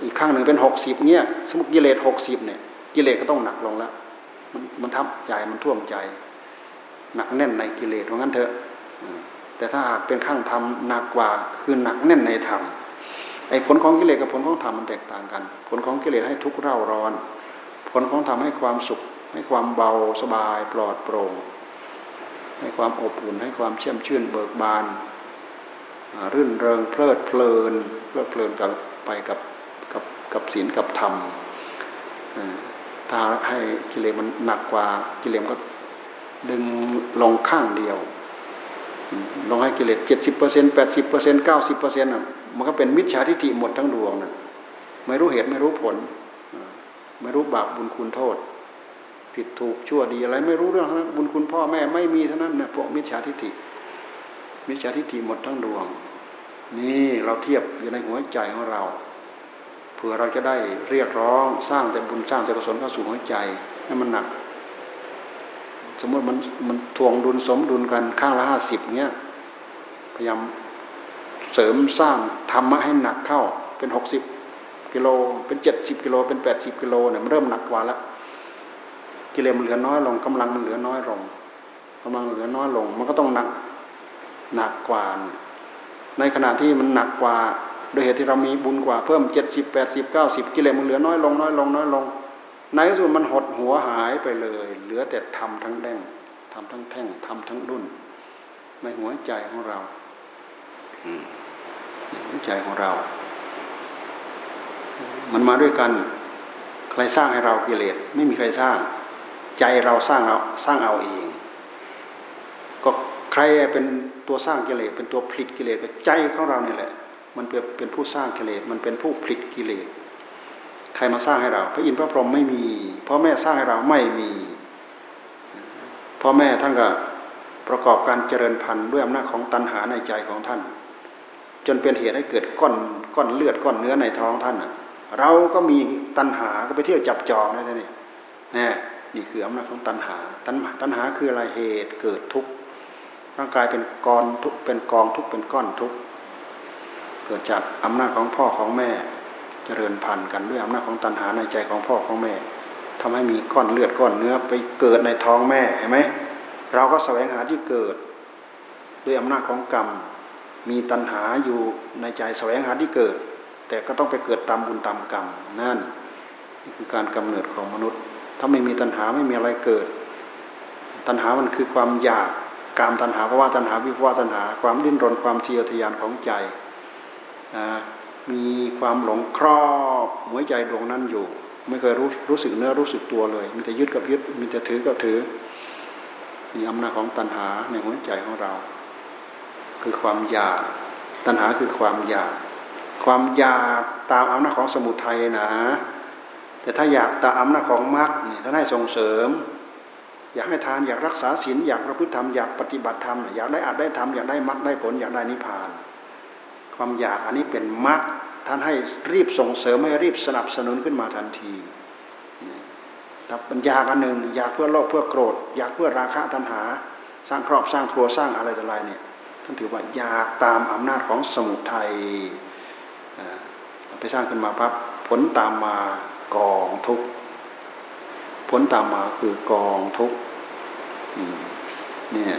อีกข้างหนึ่งเป็นหกสิบเนี่ยสมมติกิเลสหกสิบเนี่ยกิเลสก็ต้องหนักลงแล้วมันมันทับใจมันท่วมใจ หนักแน่นในกิเลสเพราะงั้นเถอะแต่ถ้าหากเป็นข้างธรรมหนักกว่าคือหนักแน่นในธรรมไอ้ผลของกิเลสกับผลของธรรมมันแตกต่างกัน ผลของกิเลสให้ทุกข์เร่าร้อน ผลของธรรมให้ความสุข ให้ความเบาสบายปลอดโปร่งให้ความอบอุ่นให้ความเชื่อมชื่นเบิกบานรื่นเริงเพลิดเพลินเพลิดเพลินกับไปกับ กับศีลกับธรรมถ้าให้กิเลสมันหนักกว่ากิเลสก็ดึงลงข้างเดียวลองให้กิเลสเจ็ดสิบเปอร์เซ็นต์แปดสิบเปอร์เซ็นต์เก้าสิบเปอร์เซ็นต์มันก็เป็นมิจฉาทิฏฐิหมดทั้งดวงนะไม่รู้เหตุไม่รู้ผล ไม่รู้บาปบุญคุณโทษ ผิดถูกชั่วดีอะไร ไม่รู้เรื่องนั้นบุญคุณพ่อแม่ไม่มีเท่านั้นนะพวกมิจฉาทิฏฐิ มิจฉาทิฏฐิหมดทั้งดวง นี่เราเทียบอยู่ในหัวใจของเรา เผื่อเราจะได้เรียกร้องสร้างแต่บุญสร้างแต่กุศลเข้าสู่หัวใจให้มันหนัก สมมติมันมันทวงดุลสมดุลกันข้างละห้าสิบเงี้ยพยายามเสริมสร้างธรรมะให้หนักเข้าเป็นหกสิบกิโลเป็นเจ็ดสิบกิโลเป็นแปดสิบกิโลเนี่ยมันเริ่มหนักกว่าแล้วกิเลสมันเหลือน้อยลงกำลังมันเหลือน้อยลงกำลังเหลือน้อยลง มันก็ต้องหนักหนักกว่า ในขณะที่มันหนักกว่า โดยเหตุที่เรามีบุญกว่าเพิ่มเจ็ดสิบแปดสิบเก้าสิบกิเลสมันเหลือน้อยลงน้อยลงน้อยลงในที่สุดมันหดหัวหายไปเลย เหลือแต่ทำทั้งแดงทำทั้งแท่งทำทั้งดุนในหัวใจของเราในหัวใจของเรา มันมาด้วยกัน ใครสร้างให้เรากิเลสไม่มีใครสร้าง ใจเราสร้างเราสร้างเอาเอง ก็ใครเป็นตัวสร้างกิเลสเป็นตัวผลิตกิเลสก็ใจของเราเนี่ยแหละ มันเป็นผู้สร้างกิเลส มันเป็นผู้ผลิตกิเลส ใครมาสร้างให้เรา พระอินทร์พระพรหมไม่มีพ่อแม่สร้างให้เราไม่มีพ่อแม่ท่านก็ประกอบการเจริญพันธุ์ด้วยอำนาจของตัณหาในใจของท่าน จนเป็นเหตุให้เกิดก้อนก้อนเลือดก้อนเนื้อในท้องท่านเราก็มีตัณหาก็ไปเที่ยวจับจองนะท่านนี่นี่นี่คืออำนาจของตัณหาตัณหาตัณหาคืออะไรเหตุเกิดทุกข์ร่างกายเป็นกองทุกเป็นกองทุกเป็นก้อนทุกเกิดจากอำนาจของพ่อของแม่ เจริญพันธุ์กันด้วยอำนาจของตัณหาในใจของพ่อของแม่ทำให้มีก้อนเลือดก้อนเนื้อไปเกิดในท้องแม่เห็นไหมเราก็แสวงหาที่เกิด ด้วยอำนาจของกรรม มีตัณหาอยู่ในใจแสวงหาที่เกิด แต่ก็ต้องไปเกิดตามบุญตามกรรมนั่นคือการกำเนิดของมนุษย์ ถ้าไม่มีตัณหาไม่มีอะไรเกิด ตัณหามันคือความอยาก กามตัณหาเพราะว่าตัณหาวิภวะตัณหา ความดิ้นรนความเทียทยานของใจ มีความหลงครอบหัวใจดวงนั้นอยู่ ไม่เคยรู้รู้สึกเนื้อรู้สึกตัวเลย มีแต่ยึดกับยึดมีแต่ถือกับถือมีอำนาจของตัณหาในหัวใจของเรา คือความอยาก ตัณหาคือความอยาก ความอยากตามอำนาจของสมุทัยนะ แต่ถ้าอยากตามอำนาจของมรรคท่านให้ส่งเสริม อยากให้ทานอยากรักษาศีลอยากประพฤติธรรมอยากปฏิบัติธรรมอยากได้อาจได้ทำอยากได้มรรคได้ผลอยากได้นิพพาน ความอยากอันนี้เป็นมรรคท่านให้รีบส่งเสริมให้รีบสนับสนุนขึ้นมาทันทีแต่ปัญญากันหนึ่งอยากเพื่อโลภเพื่อโกรธ อยากเพื่อราคะตัณหา สร้างครอบสร้างครัวสร้างอะไรต่ออะไรเนี่ยท่านถือว่าอยากตามอำนาจของสมุทัยไปสร้างขึ้นมาปั๊บผลตามมากองทุกผลตามมาคือกองทุกเนี่ย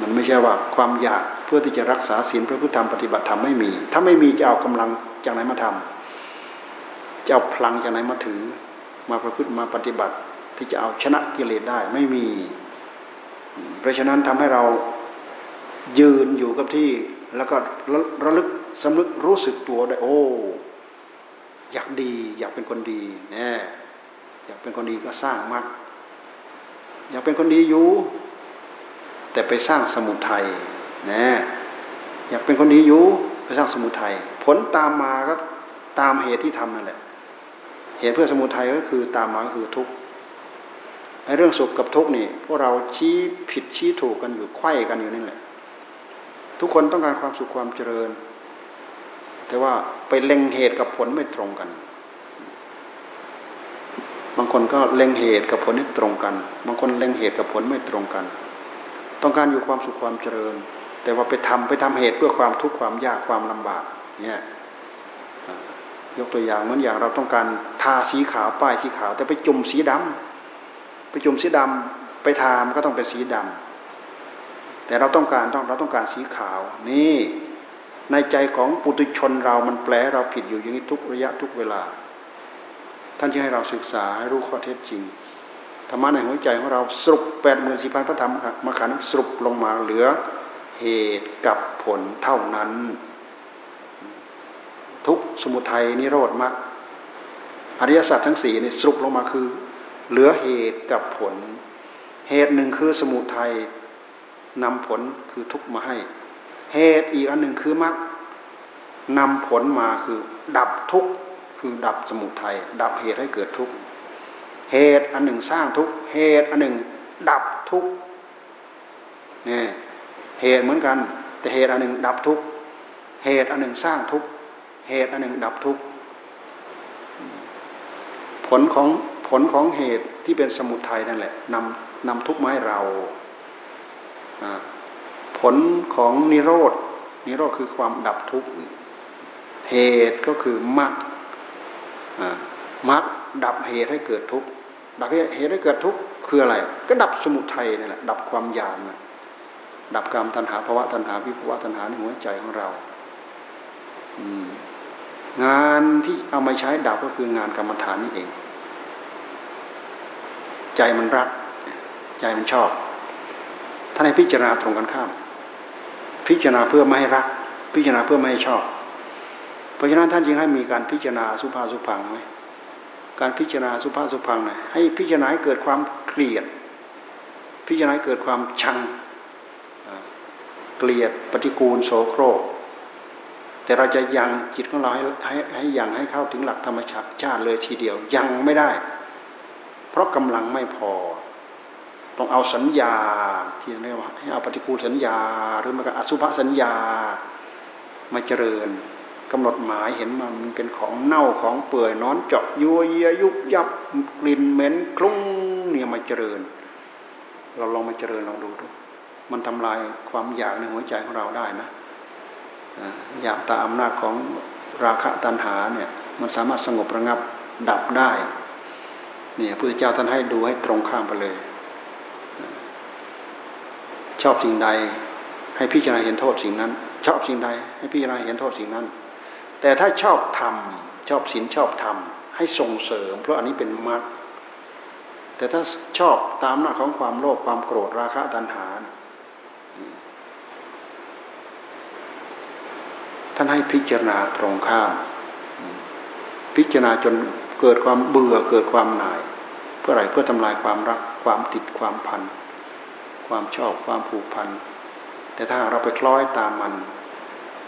มันไม่ใช่ว่าความอยาก พื่อที่จะรักษาศีลพระพุทธธรรมปฏิบัติธรรมไม่มี ถ้าไม่มีจะเอากำลังจากไหนมาทำจะเอาพลังจากไหนมาถือ มาประพฤติมาปฏิบัติ ที่จะเอาชนะกิเลสได้ไม่มี เพราะฉะนั้นทำให้เรายืนอยู่กับที่แล้วก็ระลึกสำนึกรู้สึกตัวได้ โอ้ อยากดี อยากเป็นคนดีแน่อยากเป็นคนดีก็สร้างมากอยากเป็นคนดีอยู่ แต่ไปสร้างสมุทัย นะอยากเป็นคนดีอยู่ไปสร้างสมุทัยผลตามมาก็ตามเหตุที่ทำนั่นแหละ เหตุเพื่อสมุทัยก็คือตามมาก็คือทุกข์ไอ้เรื่องสุขกับทุกข์นี่พวกเราชี้ผิดชี้ถูกกันอยู่ไข่กันอยู่นี่แหละ ทุกคนต้องการความสุขความเจริญ แต่ว่าไปเล็งเหตุกับผลไม่ตรงกัน บางคนก็เล็งเหตุกับผลไม่ตรงกัน บางคนเล็งเหตุกับผลไม่ตรงกัน ต้องการอยู่ความสุขความเจริญ แต่ว่าไปทำไปทำเหตุเพื่อความทุกข์ความยากความลำบากเนี่ยยกตัวอย่างเหมือนอย่างเราต้องการทาสีขาวป้ายสีขาว แต่ไปจุ่มสีดำไปจุ่มสีดำไปทามันก็ต้องเป็นสีดำแต่เราต้องการต้องเราต้องการสีขาว นี่ในใจของปุถุชนเรามันแปลเราผิดอยู่อย่างนี้ทุกระยะทุกเวลา ท่านจะให้เราศึกษาให้รู้ข้อเท็จจริงธรรมะในหัวใจของเราสรุปแปดหมื่นสี่พันพระธรรมมาขันสรุปลงมาเหลือ เหตุกับผลเท่านั้น ทุกสมุทัยนิโรธมรรคอริยสัจทั้งสี่นี่สรุปลงมาคือ เหลือเหตุกับผล เหตุหนึ่งคือสมุทัยนำผลคือทุกมาให้ เหตุอีกอันหนึ่งคือมรรคนำผลมาคือ ดับทุกคือดับสมุทัยดับเหตุให้เกิดทุกเหตุอันหนึ่งสร้างทุกเหตุอันหนึ่ง ดับทุกเนี่ย เหตุเหมือนกัน แต่เหตุอันหนึ่งดับทุกเหตุอันหนึ่งสร้างทุกเหตุอันหนึ่งดับทุกข์ผลของผลของเหตุที่เป็นสมุทัยนั่นแหละนำนำทุกข์มาให้เรา ผลของนิโรธนิโรธคือความดับทุกข์เหตุก็คือมรรคมรรคดับเหตุให้เกิดทุกข์ดับเหตุให้เกิดทุกข์คืออะไร ก็ดับสมุทัยนี่แหละดับความอยาก ดับกรรมตัณหาภาวะตัณหาวิภวะตัณหาในหัวใจของเราอืมงานที่เอามาใช้ดับก็คืองานกรรมฐานนี่เอง ใจมันรัก ใจมันชอบ ท่านให้พิจารณาตรงกันข้าม พิจารณาเพื่อไม่ให้รัก พิจารณาเพื่อไม่ให้ชอบ เพราะฉะนั้นท่านจึงให้มีการพิจารณาสุภาสุพังไหมการพิจารณาสุภาสุพังนะให้พิจารณาให้เกิดความเกลียด พิจารณาให้เกิดความชัง เกลียดปฏิกูลโสโครก แต่เราจะยังจิตของเราให้ให้ให้ยังให้เข้าถึงหลักธรรมชาติชาติเลยทีเดียวยังไม่ได้ เพราะกำลังไม่พอ ต้องเอาสัญญาที่เรียกว่าให้เอาปฏิกูลสัญญา หรือมันก็อสุภสัญญามาเจริญกำหนดหมายเห็นมันเป็นของเน่าของเปื่อยนอนเจาะยัวเยียยุบยับกลิ่นเหม็นคลุ้งเนี่ยมาเจริญ เราลองมาเจริญลองดูดู มันทำลายความอยากในหัวใจของเราได้นะอยากตาอำนาจของราคะตัณหาเนี่ยมันสามารถสงบระงับดับได้เนี่ยพระเจ้าท่านให้ดูให้ตรงข้ามไปเลย ชอบสิ่งใดให้พิจารณาเห็นโทษสิ่งนั้น ชอบสิ่งใดให้พิจารณาเห็นโทษสิ่งนั้น แต่ถ้าชอบทำชอบศีลชอบธรรมให้ส่งเสริม เพราะอันนี้เป็นมรรคแต่ถ้าชอบตามหน้าของความโลภความโกรธราคะตัณหา ท่านให้พิจารณาตรงข้าม พิจารณาจนเกิดความเบื่อเกิดความหน่าย เพื่ออะไรเพื่อทำลายความรักความติดความพัน ความชอบความผูกพัน แต่ถ้าเราไปคล้อยตามมัน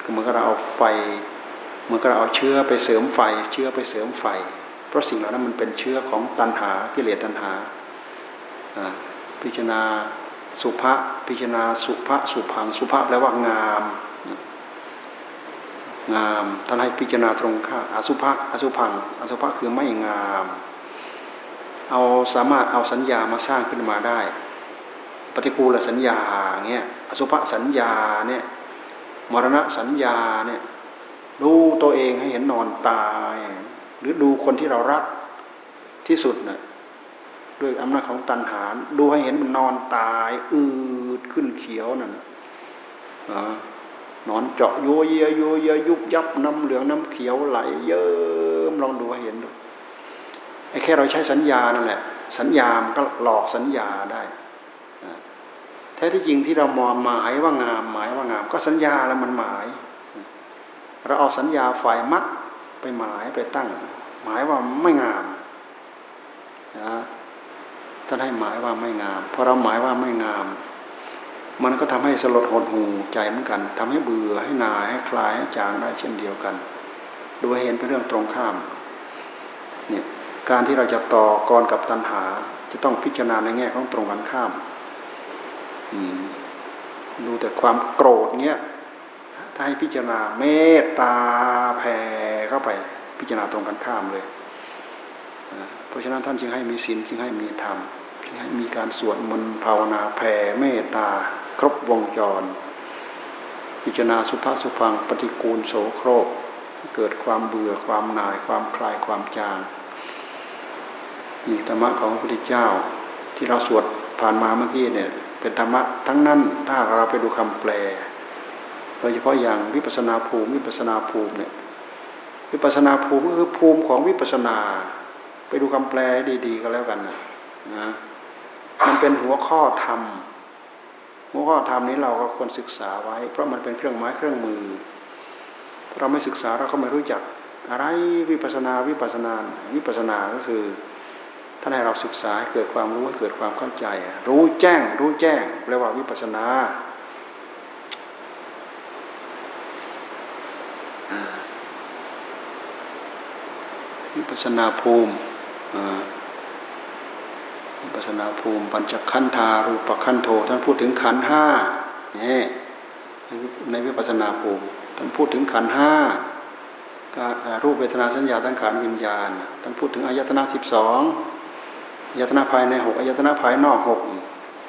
ก็เหมือนกับเราเอาไฟเหมือนกับเราเอาเชื้อไปเสริมไฟ เชื้อไปเสริมไฟ เพราะสิ่งเหล่านั้นมันเป็นเชื้อของตัณหากิเลสตัณหา พิจารณาสุภะพิจารณาสุภะสุพังสุภะแปลว่างาม งามท่านให้พิจารณาตรงข้าอสุภะอสุพังอสุภะคือไม่งาม เอาสามารถเอาสัญญามาสร้างขึ้นมาได้ ปฏิกูลสัญญาเงี้ยอสุภะสัญญาเนี่ยมรณะสัญญาเนี่ยดูตัวเองให้เห็นนอนตาย หรือดูคนที่เรารักที่สุดนะ่ะด้วยอำนาจของตัณหาดูให้เห็นมันนอนตาย อืดขึ้นเขียวนั่น นอนเจาะยัวเยียยัวเยยยุบยับน้ำเหลืองน้ำเขียวไหล เยิ้มลองดูเห็นดูไอ้แค่เราใช้สัญญานั่นแหละ สัญญามันก็หลอกสัญญาได้แท้ที่จริงที่เรามองหมายว่างามหมายว่างาม ก็สัญญาแล้วมันหมาย เราเอาสัญญาฝ่ายมัดไปหมายไปตั้ง หมายว่าไม่งามนะท่านให้หมายว่าไม่งามพอเราหมายว่าไม่งาม มันก็ทำให้สลดหดหูใจเหมือนกันทำให้เบื่อให้นายให้คลายให้จางได้เช่นเดียวกัน โดูเห็นเป็นเรื่องตรงข้ามเนี่ยการที่เราจะต่อกรกับตัณหา จะต้องพิจารณาในแง่ของตรงกันข้ามดูแต่ความโกรธเงี้ยถ้าให้พิจารณาเมตตาแผ่เข้าไป พิจารณาตรงกันข้ามเลยเพราะฉะนั้นท่านจึงให้มีศีลจึงให้มีธรรมจึงให้มีการสวดมนต์ภาวนาแผ่เมตตา ครบวงจร พิจารณาสุภาสุฟังปฏิกูลโสโครก เกิดความเบื่อความหน่ายความคลายความจางอีกธรรมะของพระพุทธเจ้าที่เราสวดผ่านมาเมื่อกี้เนี่ยเป็นธรรมะทั้งนั้นถ้าเราไปดูคำแปล โดยเฉพาะอย่างวิปัสนาภูมิวิปัสนาภูมิเนี่ยวิปัสนาภูมิก็คือภูมิของวิปัสนา ไปดูคำแปลดี ๆ ก็แล้วกันนะมันเป็นหัวข้อธรรม หัวข้อธรรมนี้เราก็ควรศึกษาไว้ เพราะมันเป็นเครื่องไม้เครื่องมือ เราไม่ศึกษาเราก็ไม่รู้จักอะไรวิปัสนาวิปัสนาวิปัสนาก็คือท่านให้เราศึกษาให้เกิดความรู้ให้เกิดความเข้าใจ รู้แจ้ง รู้แจ้งเรียกว่าวิปัสนา วิปัสนาภูมิวิ ปัสนาภูมิปัญจขันธารูปขันโทท่านพูดถึงขันห้าเนี่ยในวิปัสนาภูมิท่านพูดถึงขันห้ารูปเวทนาสัญญาสังขารวิญญาณท่านพูดถึงอายตนะสิบสองอายตนะภายในหกอายตนะภายนอกหก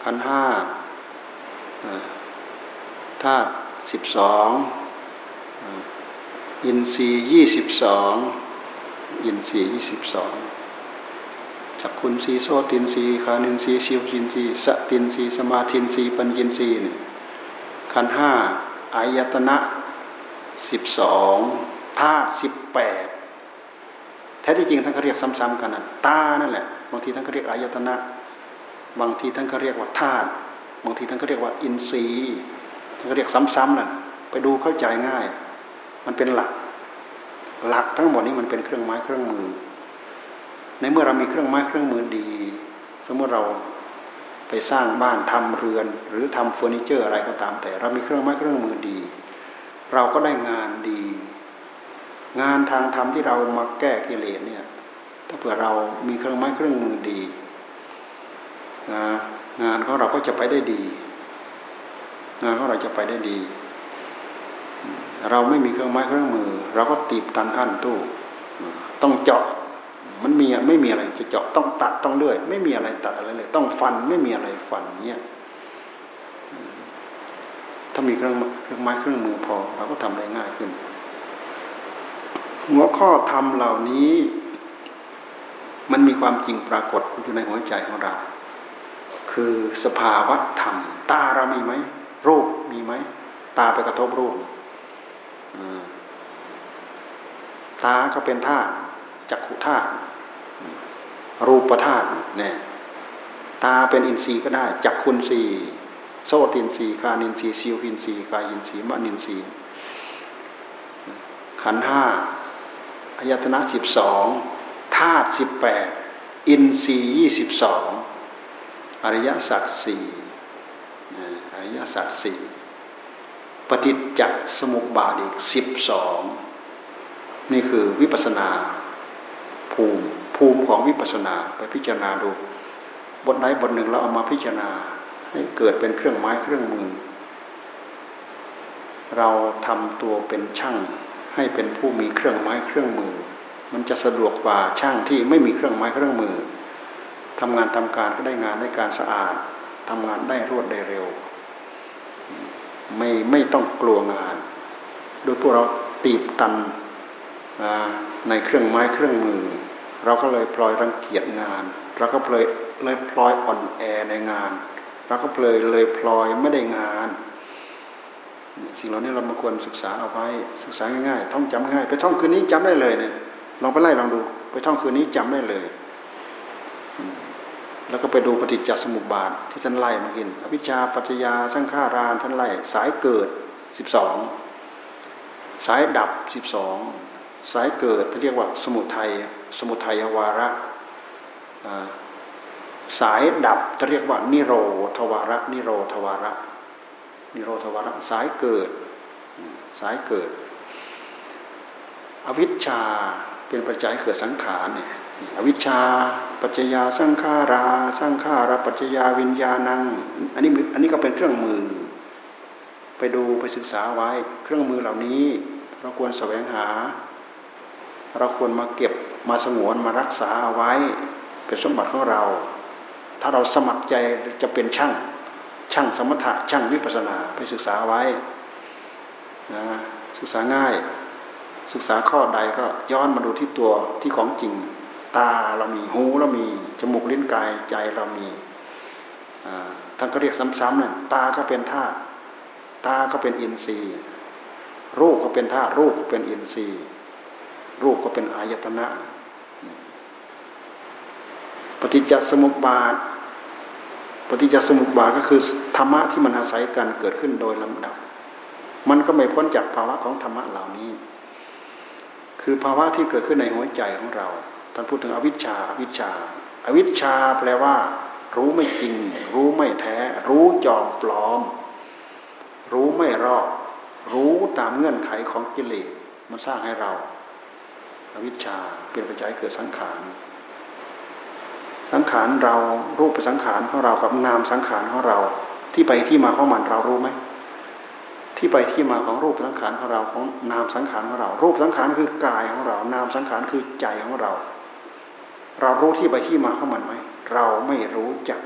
ขันห้าธาตุสิบสองอินทรีย์ยี่สิบสองอินทรีย์ยี่สิบสอง จักคุณสีโซตินสีคานินสีชิวจินสีสตินสีสมาธินสีปัญญินสีขันห้าอายตนะสิบสองธาตุสิบแปดแท้ที่จริงท่านก็เรียกซ้ำๆกันนะตานั่นแหละบางทีท่านก็เรียกอายตนะ บางทีท่านก็เรียกว่าธาตุบางทีท่านก็เรียกว่าอินทรีย์ท่านก็เรียกซ้ำๆนั่นไปดูเข้าใจง่าย มันเป็นหลัก หลักทั้งหมดนี้มันเป็นเครื่องไม้เครื่องมือ ในเมื่อเรามีเครื่องไม้เครื่องมือดี สมมติเราไปสร้างบ้านทำเรือน หรือทำเฟอร์นิเจอร์อะไรก็ตาม แต่เรามีเครื่องไม้เครื่องมือดี เราก็ได้งานดี งานทางธรรมที่เรามาแก้กิเลสเนี่ยถ้าเผื่อเรามีเครื่องไม้เครื่องมือดีนะงานของเราก็จะไปได้ดี งานของเราจะไปได้ดี เราไม่มีเครื่องไม้เครื่องมือ เราก็ตีบตันอั้นตู้ ต้องเจาะ มันมีไม่มีอะไรจะเจาะต้องตัดต้องเลื่อย ไม่มีอะไรตัดอะไรเลย ต้องฟันไม่มีอะไรฟันเนี่ยถ้ามีเครื่องเครื่องไม้เครื่องมือพอ เราก็ทำได้ง่ายขึ้น หัวข้อธรรมเหล่านี้ มันมีความจริงปรากฏอยู่ในหัวใจของเรา คือสภาวะธรรม ตาเรามีไหมรูปมีไหมตาไปกระทบรูปตาก็เป็นธาตุจักขุธาตุ รูปธาตุเนี่ยตาเป็นอินทรีย์ก็ได้จักขุนทรีย์โสตินทรีย์ฆานินทรีย์ชิวหินทรีย์กายินทรีย์มนินทรีย์ขันห้าอายตนะสิบสองธาตุสิบแปดอินทรีย์ยี่สิบสองอริยสัจสี่อริยสัจสี่ปฏิจจสมุปบาทอีกสิบสองนี่คือวิปัสนาภูมิ ภูมิของวิปัสสนาไปพิจารณาดู บทใดบทหนึ่งเราเอามาพิจารณา ให้เกิดเป็นเครื่องไม้เครื่องมือ เราทำตัวเป็นช่าง ให้เป็นผู้มีเครื่องไม้เครื่องมือ มันจะสะดวกกว่าช่างที่ไม่มีเครื่องไม้เครื่องมือทำงานทำการก็ได้งานได้การสะอาดทำงานได้รวดได้เร็ว ไม่ไม่ต้องกลัวงาน โดยพวกเราตีบตันในเครื่องไม้เครื่องมือ เราก็เลยพลอยรังเกียจงาน เราก็เลยเลยพลอยอ่อนแอในงาน เราก็เลยเลยพลอยไม่ได้งาน สิ่งเหล่านี้เรามาควรศึกษาเอาไว้ศึกษาง่ายๆท่องจำง่ายไปท่องคืนนี้จำได้เลยเนี่ยลองไปไล่ลองดู ไปท่องคืนนี้จำได้เลย แล้วก็ไปดูปฏิจจสมุปบาทที่ท่านไล่มากินอภิชาปัจจยาสังขารานท่านไล่สายเกิดสิบสองสายดับสิบสอง สายเกิดที่เรียกว่าสมุทัยสมุทัยวาระสายดับจะเรียกว่านิโรธวาระนิโรธวาระนิโรธวาระสายเกิดสายเกิด อวิชชาเป็นปัจจัยเกิดสังขารเนี่ยอวิชชา ปัจจยาสังขาราสังขาราปัจจยาวิญญาณังอันนี้อันนี้ก็เป็นเครื่องมือ ไปดูไปศึกษาไว้เครื่องมือเหล่านี้ เราควรแสวงหา เราควรมาเก็บมาสงวนมารักษาเอาไว้ เป็นสมบัติของเรา ถ้าเราสมัครใจจะเป็นช่างช่างสมถะช่างวิปัสนาไปศึกษาไว้นะศึกษาง่าย ศึกษาข้อใดก็ย้อนมาดูที่ตัวที่ของจริง ตาเรามีหูเรามีจมูกลิ้นกายใจเรามีท่านก็เรียกซ้ำๆนี่ยตาก็เป็นธาตุตาก็เป็นอินทรีย์ รูปก็เป็นธาตุรูปก็เป็นอินทรีย์ รูปก็เป็นอายตนะ ปฏิจจสมุปบาท ปฏิจจสมุปบาทก็คือธรรมะที่มันอาศัยกันเกิดขึ้นโดยลำดับ มันก็ไม่พ้นจากภาวะของธรรมะเหล่านี้ คือภาวะที่เกิดขึ้นในหัวใจของเรา ท่านพูดถึงอวิชชาอวิชชาอวิชชาแปลว่า รู้ไม่จริง รู้ไม่แท้ รู้จอมปลอม รู้ไม่รอบรู้ตามเงื่อนไขของกิเลสมันสร้างให้เรา อวิชชาเป็นปัจจัยเกิดสังขาร สังขารเรารูปสังขารของเรากับนามสังขารของเรา ที่ไปที่มาของมันเรารู้ไหมที่ไปที่มาของรูปสังขารของเราของนามสังขารของเรา รูปสังขารคือกายของเรา นามสังขารคือใจของเรา เรารู้ที่ไปที่มาของมันไหมเราไม่รู้จัก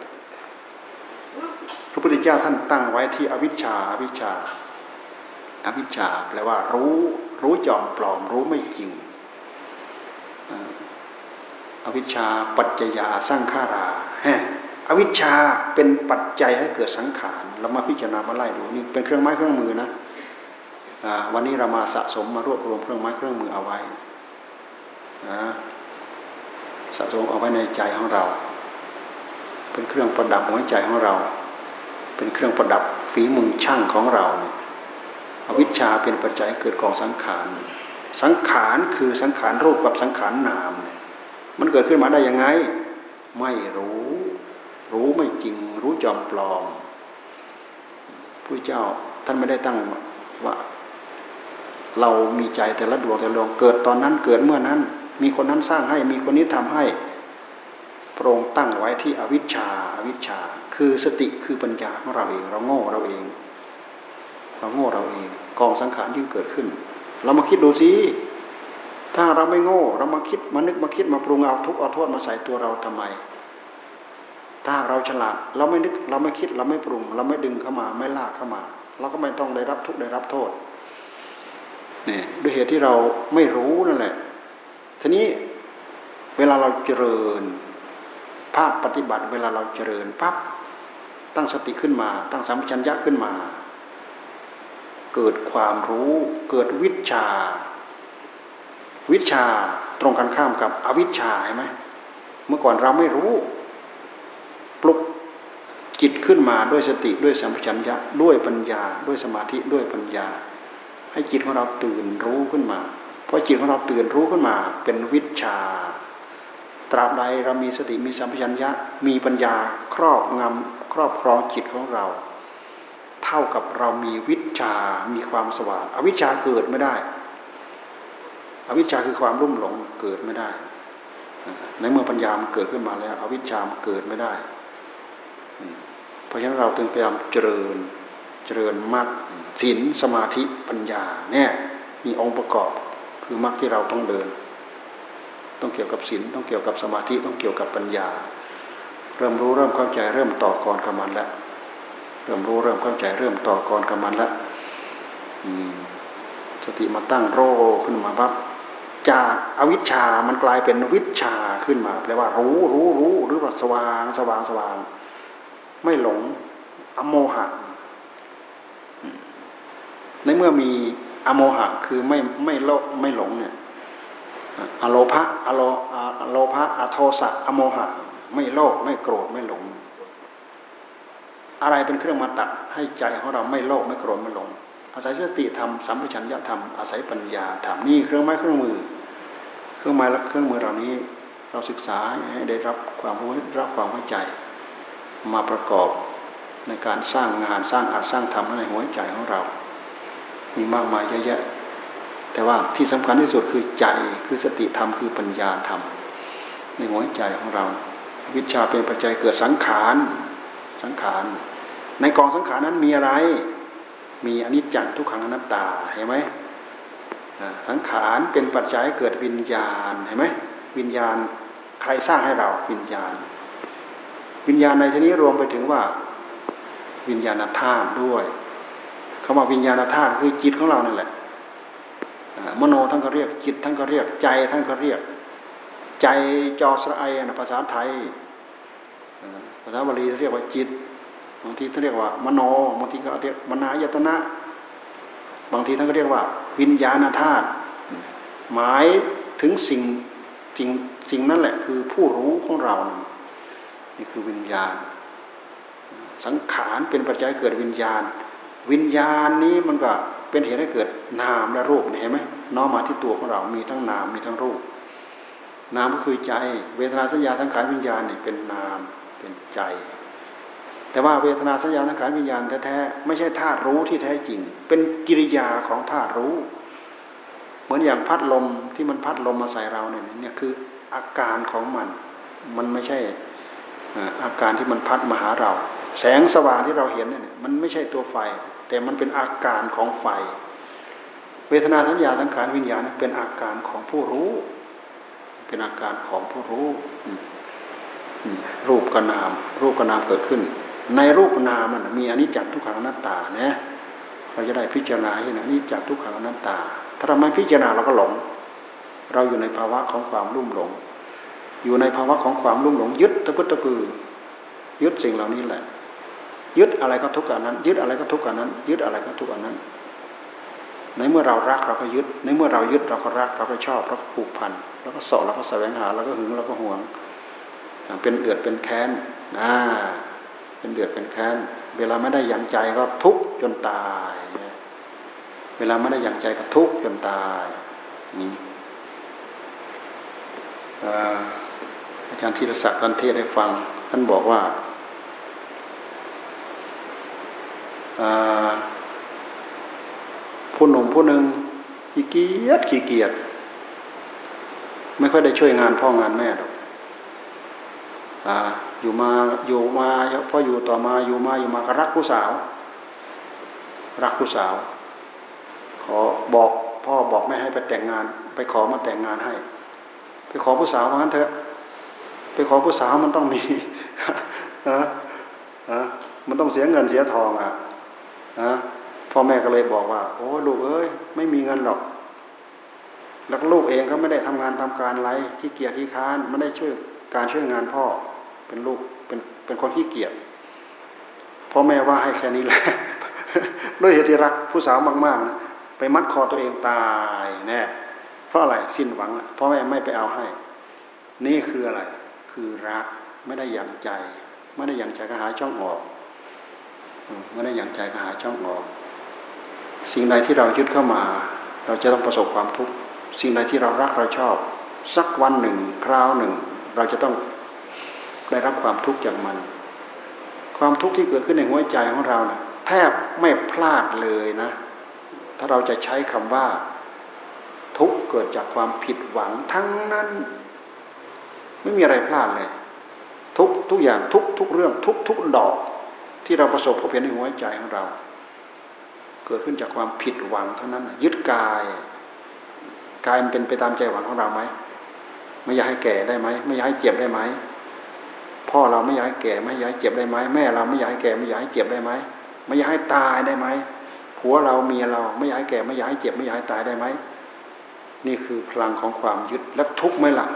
พระพุทธเจ้าท่านตั้งไว้ที่อวิชชาอวิชชาอวิชชาแปลว่ารู้รู้จอมปลอมรู้ไม่จริง อวิชชาปัจจยาสร้างขาราฮะอวิชชาเป็นปัจจัยให้เกิดสังขารเรามาพิจารณามาไล่ดูนี่เป็นเครื่องไม้เครื่องมือนะวันนี้เรามาสะสมมารวบรวมเครื่องไม้เครื่องมือเอาไว้สะสมเอาไว้ในใจของเรา เป็นเครื่องประดับหัวใจของเรา เป็นเครื่องประดับฝีมือช่างของเราอวิชชาเป็นปัจจัยเกิดกองสังขาร สังขารคือสังขารรูปกับสังขารนามเนี่ยมันเกิดขึ้นมาได้ยังไง ไม่รู้ รู้ไม่จริง รู้จอมปลอมผู้เจ้าท่านไม่ได้ตั้งว่า เรามีใจแต่ละดวงแต่ละดวงเกิดตอนนั้นเกิดเมื่อนั้น มีคนนั้นสร้างให้มีคนนี้ทำให้พระองค์ตั้งไว้ที่อวิชชาอาวิชชา คือสติคือปัญญาของเราเอง เราโง่เราเอง เราโง่เราเอง กองสังขารที่เกิดขึ้น เรามาคิดดูสิถ้าเราไม่โง่ เรามาคิดมานึกมาคิดมาปรุงเอาทุกเอาโทษมาใส่ตัวเราทำไม ถ้าเราฉลาดเราไม่นึกเราไม่คิดเราไม่ปรุง เราไม่ดึงเข้ามาไม่ลากเข้ามา เราก็ไม่ต้องได้รับทุกได้รับโทษนี่ด้วยเหตุที่เราไม่รู้นั่นแหละ ทีนี้เวลาเราเจริญ ภาพปฏิบัติเวลาเราเจริญปั๊บตั้งสติขึ้นมา ตั้งสัมปชัญญะขึ้นมา เกิดความรู้เกิดวิชา วิชาตรงกันข้ามกับอวิชชาใช่ไหมเมื่อก่อนเราไม่รู้ ปลุกจิตขึ้นมาด้วยสติด้วยสัมผัสัญญะด้วยปัญญา ด้วยสมาธิด้วยปัญญา ให้จิตของเราตื่นรู้ขึ้นมาพอจิตของเราตื่นรู้ขึ้นมาเป็นวิชา ตราบใดเรามีสติมีสัมผัสัญญะมีปัญญาครอบงำครอบครองจิตของเรา เท่ากับเรามีวิชา มีความสว่างอวิชชาเกิดไม่ได้อวิชชาคือความรุ่มหลงเกิดไม่ได้ ในเมื่อปัญญามันเกิดขึ้นมาแล้ว อวิชชามันเกิดไม่ได้ เพราะฉะนั้นเราจึงพยายามเจริญ เจริญมรรคศีลสมาธิปัญญาเนี่ยมีองค์ประกอบคือมรรคที่เราต้องเดิน ต้องเกี่ยวกับศีลต้องเกี่ยวกับสมาธิต้องเกี่ยวกับปัญญา เริ่มรู้เริ่มเข้าใจเริ่มต่อกรกับมันแล้ว เริ่มรู้เริ่มเข้าใจเริ่มต่อกรกับมันแล้วสติมาตั้งโรขึ้นมาปั๊บจากอวิชชา มันกลายเป็นวิชาขึ้นมาแปลว่า รู้รู้รู้หรือว่าสว่างสว่างสว่าง ไม่หลงอโมหะ ในเมื่อมีอโมหะคือไม่ไม่โลไม่หลงเนี่ยอโลภะอโลอโลภะอโทสะอโมหะ ไม่โลภไม่โกรธไม่หลง อะไรเป็นเครื่องมาตัดให้ใจของเราไม่โลภไม่โกรธไม่หลง อาศัยสติธรรมสัมปชัญญะธรรมอาศัยปัญญาธรรมนี่เครื่องไม้เครื่องมือ เครื่องไม้เครื่องมือเหล่านี้เราศึกษาให้ได้รับความรู้รับความเข้าใจ มาประกอบในการสร้างงานสร้างอาจสร้างธรรมในหัวใจของเรา มีมากมายเยอะแยะ แต่ว่าที่สำคัญที่สุดคือใจคือสติธรรมคือปัญญาธรรม ในหัวใจของเรา วิชาเป็นปัจจัยเกิดสังขาร สังขาร ในกองสังขารนั้นมีอะไร มีอนิจจังทุกขังอนัตตาเห็นไหมสังขารเป็นปัจจัยเกิดวิญญาณเห็นไหมวิญญาณใครสร้างให้เราวิญญาณ วิญญาณในที่นี้รวมไปถึงว่า วิญญาณธาตุด้วยคำว่าวิญญาณธาตุคือจิตของเรานั่นแหละมโนท่านก็เรียกจิตท่านก็เรียกใจท่านก็เรียก ใจจอสระไอนภาษาไทยาษาบาลีเรียกว่าจิตบางทีท่านเรียกว่ามโนบางทีก็เรียกมนายตนะ บางทีท่านก็เรียกว่า วิญญาณธาตุหมายถึงสิ่งสิ่งสิ่งนั่นแหละ คือผู้รู้ของเรา นี่คือวิญญาณ สังขารเป็นปัจจัยเกิดวิญญาณ วิญญาณนี้มันก็เป็นเหตุให้เกิดนามและรูปเห็นไหมน้อมมาที่ตัวของเรา มีทั้งนามมีทั้งรูป นามก็คือใจ เวทนาสัญญาสังขารวิญญาณนี่เป็นนาม เป็นใจ แต่ว่าเวทนาสัญญาสังขารวิญญาณแท้ๆไม่ใช่ธาตุรู้ที่แท้จริง เป็นกิริยาของธาตุรู้ เหมือนอย่างพัดลมที่มันพัดลมมาใส่เราเนี่ยเนี่ยคืออาการของมันมันไม่ใช่อาการที่มันพัดมาหาเรา แสงสว่างที่เราเห็นเนี่ยมันไม่ใช่ตัวไฟ แต่มันเป็นอาการของไฟ เวทนาสัญญาสังขารวิญญาณเป็นอาการของผู้รู้ เป็นอาการของผู้รู้ รูปกนาม รูปกนามเกิดขึ้น ในรูปนามมันมีอนิจจังทุกขังอนัตตาเนี่ยเราจะได้พิจารณาให้นะอนิจจังทุกขังอนัตตา ถ้าเราไม่พิจารณาเราก็หลง เราอยู่ในภาวะของความรุ่มหลง อยู่ในภาวะของความรุ่มหลง ยึดตะพุตะปือยึดสิ่งเหล่านี้แหละ ยึดอะไรก็ทุกข์อันนั้น ยึดอะไรก็ทุกข์อันนั้น ยึดอะไรก็ทุกข์อันนั้น ในเมื่อเรารักเราก็ยึด ในเมื่อเรายึดเราก็รักเราก็ชอบเราก็ผูกพันเราก็สาะเราก็แสวงหาเราก็หึงเราก็หวง เป็นเดือดเป็นแค้นนะเป็นเดือดเป็นแค้น เวลาไม่ได้ยังใจก็ทุกข์จนตาย เวลาไม่ได้ยังใจก็ทุกข์จนตายอาจารย์ธีรศักดิ์ท่านเทศให้ฟัง ท่านบอกว่าผู้หนุ่มผู้หนึ่งขี้เกียจขี้เกียจไม่ค่อยได้ช่วยงานพ่องานแม่หรอก อยู่มาอยู่มาพออยู่ต่อมาอยู่มาอยู่มาก็รักผู้สาว รักผู้สาว ขอบอกพ่อบอกไม่ให้ไปแต่งงาน ไปขอมาแต่งงานให้ ไปขอผู้สาวเพราะงั้นเถอะ ไปขอผู้สาวมันต้องมีนะนะมันต้องเสียเงินเสียทองอะนะพ่อแม่ก็เลยบอกว่า โอ้ลูกเอ้ยไม่มีเงินหรอกแล้วลูกเองก็ไม่ได้ทำงานทำการอะไรขี้เกียจขี้ค้านไม่ได้ช่วยการช่วยงานพ่อ เป็นลูกเป็นเป็นคนขี้เกียจพ่อแม่ว่าให้แค่นี้แหละด้วยเหตุที่รักผู้สาวมากๆนะไปมัดคอตัวเองตายแน่เพราะอะไรสิ้นหวังพ่อแม่ไม่ไปเอาให้ นี่คืออะไร คือรักไม่ได้อย่างใจ ไม่ได้อย่างใจก็หาช่องออกไม่ได้อย่างใจก็หาช่องออก สิ่งใดที่เรายึดเข้ามา เราจะต้องประสบความทุกข์สิ่งใดที่เรารักเราชอบ สักวันหนึ่ง คราวหนึ่ง เราจะต้อง ได้รับความทุกข์จากมัน ความทุกข์ที่เกิดขึ้นในหัวใจของเรานะ่ะแทบไม่พลาดเลยนะ ถ้าเราจะใช้คำว่า ทุกเกิดจากความผิดหวังทั้งนั้น ไม่มีอะไรพลาดเลย ทุกทุกอย่างทุกทุกเรื่อง ทุกทุกดอก ที่เราประสบพบเห็นในหัวใจของเรา เกิดขึ้นจากความผิดหวังเท่านั้นยึดกายกายมันเป็นไปตามใจหวังของเราไหมไม่อยากให้แก่ได้ไหมไม่อยากให้เจ็บได้ไหม พ่อเราไม่อยากให้แก่ไม่อยากให้เจ็บได้ไหมแม่เราไม่อยากให้แก่ไม่อยากให้เจ็บได้ไหมไม่อยากให้ตายได้ไหมผัวเราเมียเราไม่อยากให้แก่ไม่อยากให้เจ็บไม่อยากให้ตายได้ไหมนี่คือพลังของความยึดและทุกข์ไหมล่ะ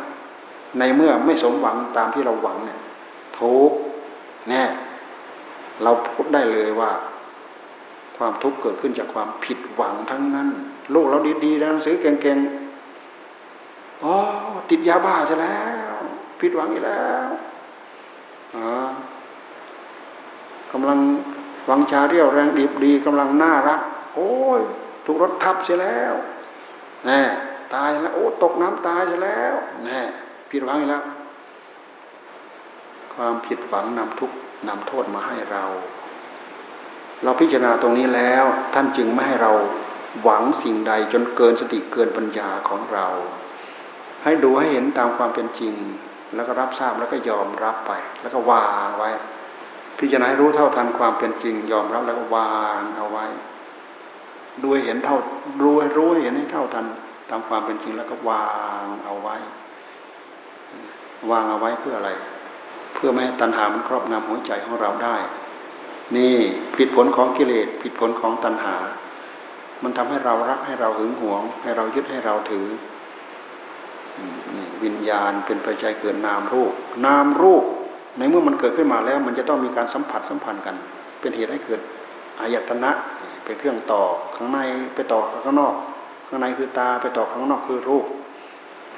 ในเมื่อไม่สมหวังตามที่เราหวังเนี่ยทุกข์แน่เราพูดได้เลยว่า ความทุกข์เกิดขึ้นจากความผิดหวังทั้งนั้น ลูกเราดีๆแล้วหนังสือเก่งๆอ๋อติดยาบ้าซะแล้ว ผิดหวังอีกแล้ว กำลังวังชาเรียวแรงดีดีกำลังน่ารัก โอ้ย ถูกรถทับเสียแล้วแน่ตายแล้ว โอ้ตกน้ำตายเสียแล้วแน่ผิดหวังอีกแล้ว ความผิดหวังนำทุกนำโทษมาให้เรา เราพิจารณาตรงนี้แล้ว ท่านจึงไม่ให้เราหวังสิ่งใดจนเกินสติเกินปัญญาของเรา ให้ดูให้เห็นตามความเป็นจริง แล้วก็รับทราบแล้วก็ยอมรับไป แล้วก็วางไว้ พิจารณาให้รู้เท่าทันความเป็นจริง ยอมรับแล้วก็วางเอาไว้ดูเห็นเท่ารู้ให้รู้เห็นให้เท่าทันตามความเป็นจริงแล้วก็วางเอาไว้ วางเอาไว้เพื่ออะไร เพื่อไม่ให้ตัณหามันครอบงำหัวใจของเราได้ นี่ผิดผลของกิเลสผิดผลของตัณหา มันทำให้เรารักให้เราหึงหวง ให้เรายึดให้เราถือ วิญญาณเป็นปัจจัยเกิดนามรูป นามรูป ในเมื่อมันเกิดขึ้นมาแล้ว มันจะต้องมีการสัมผัสสัมพันธ์กัน เป็นเหตุให้เกิดอายตนะเป็นเครื่องต่อข้างในไปต่อข้างนอก ข้างในคือตาไปต่อข้างนอกคือรูป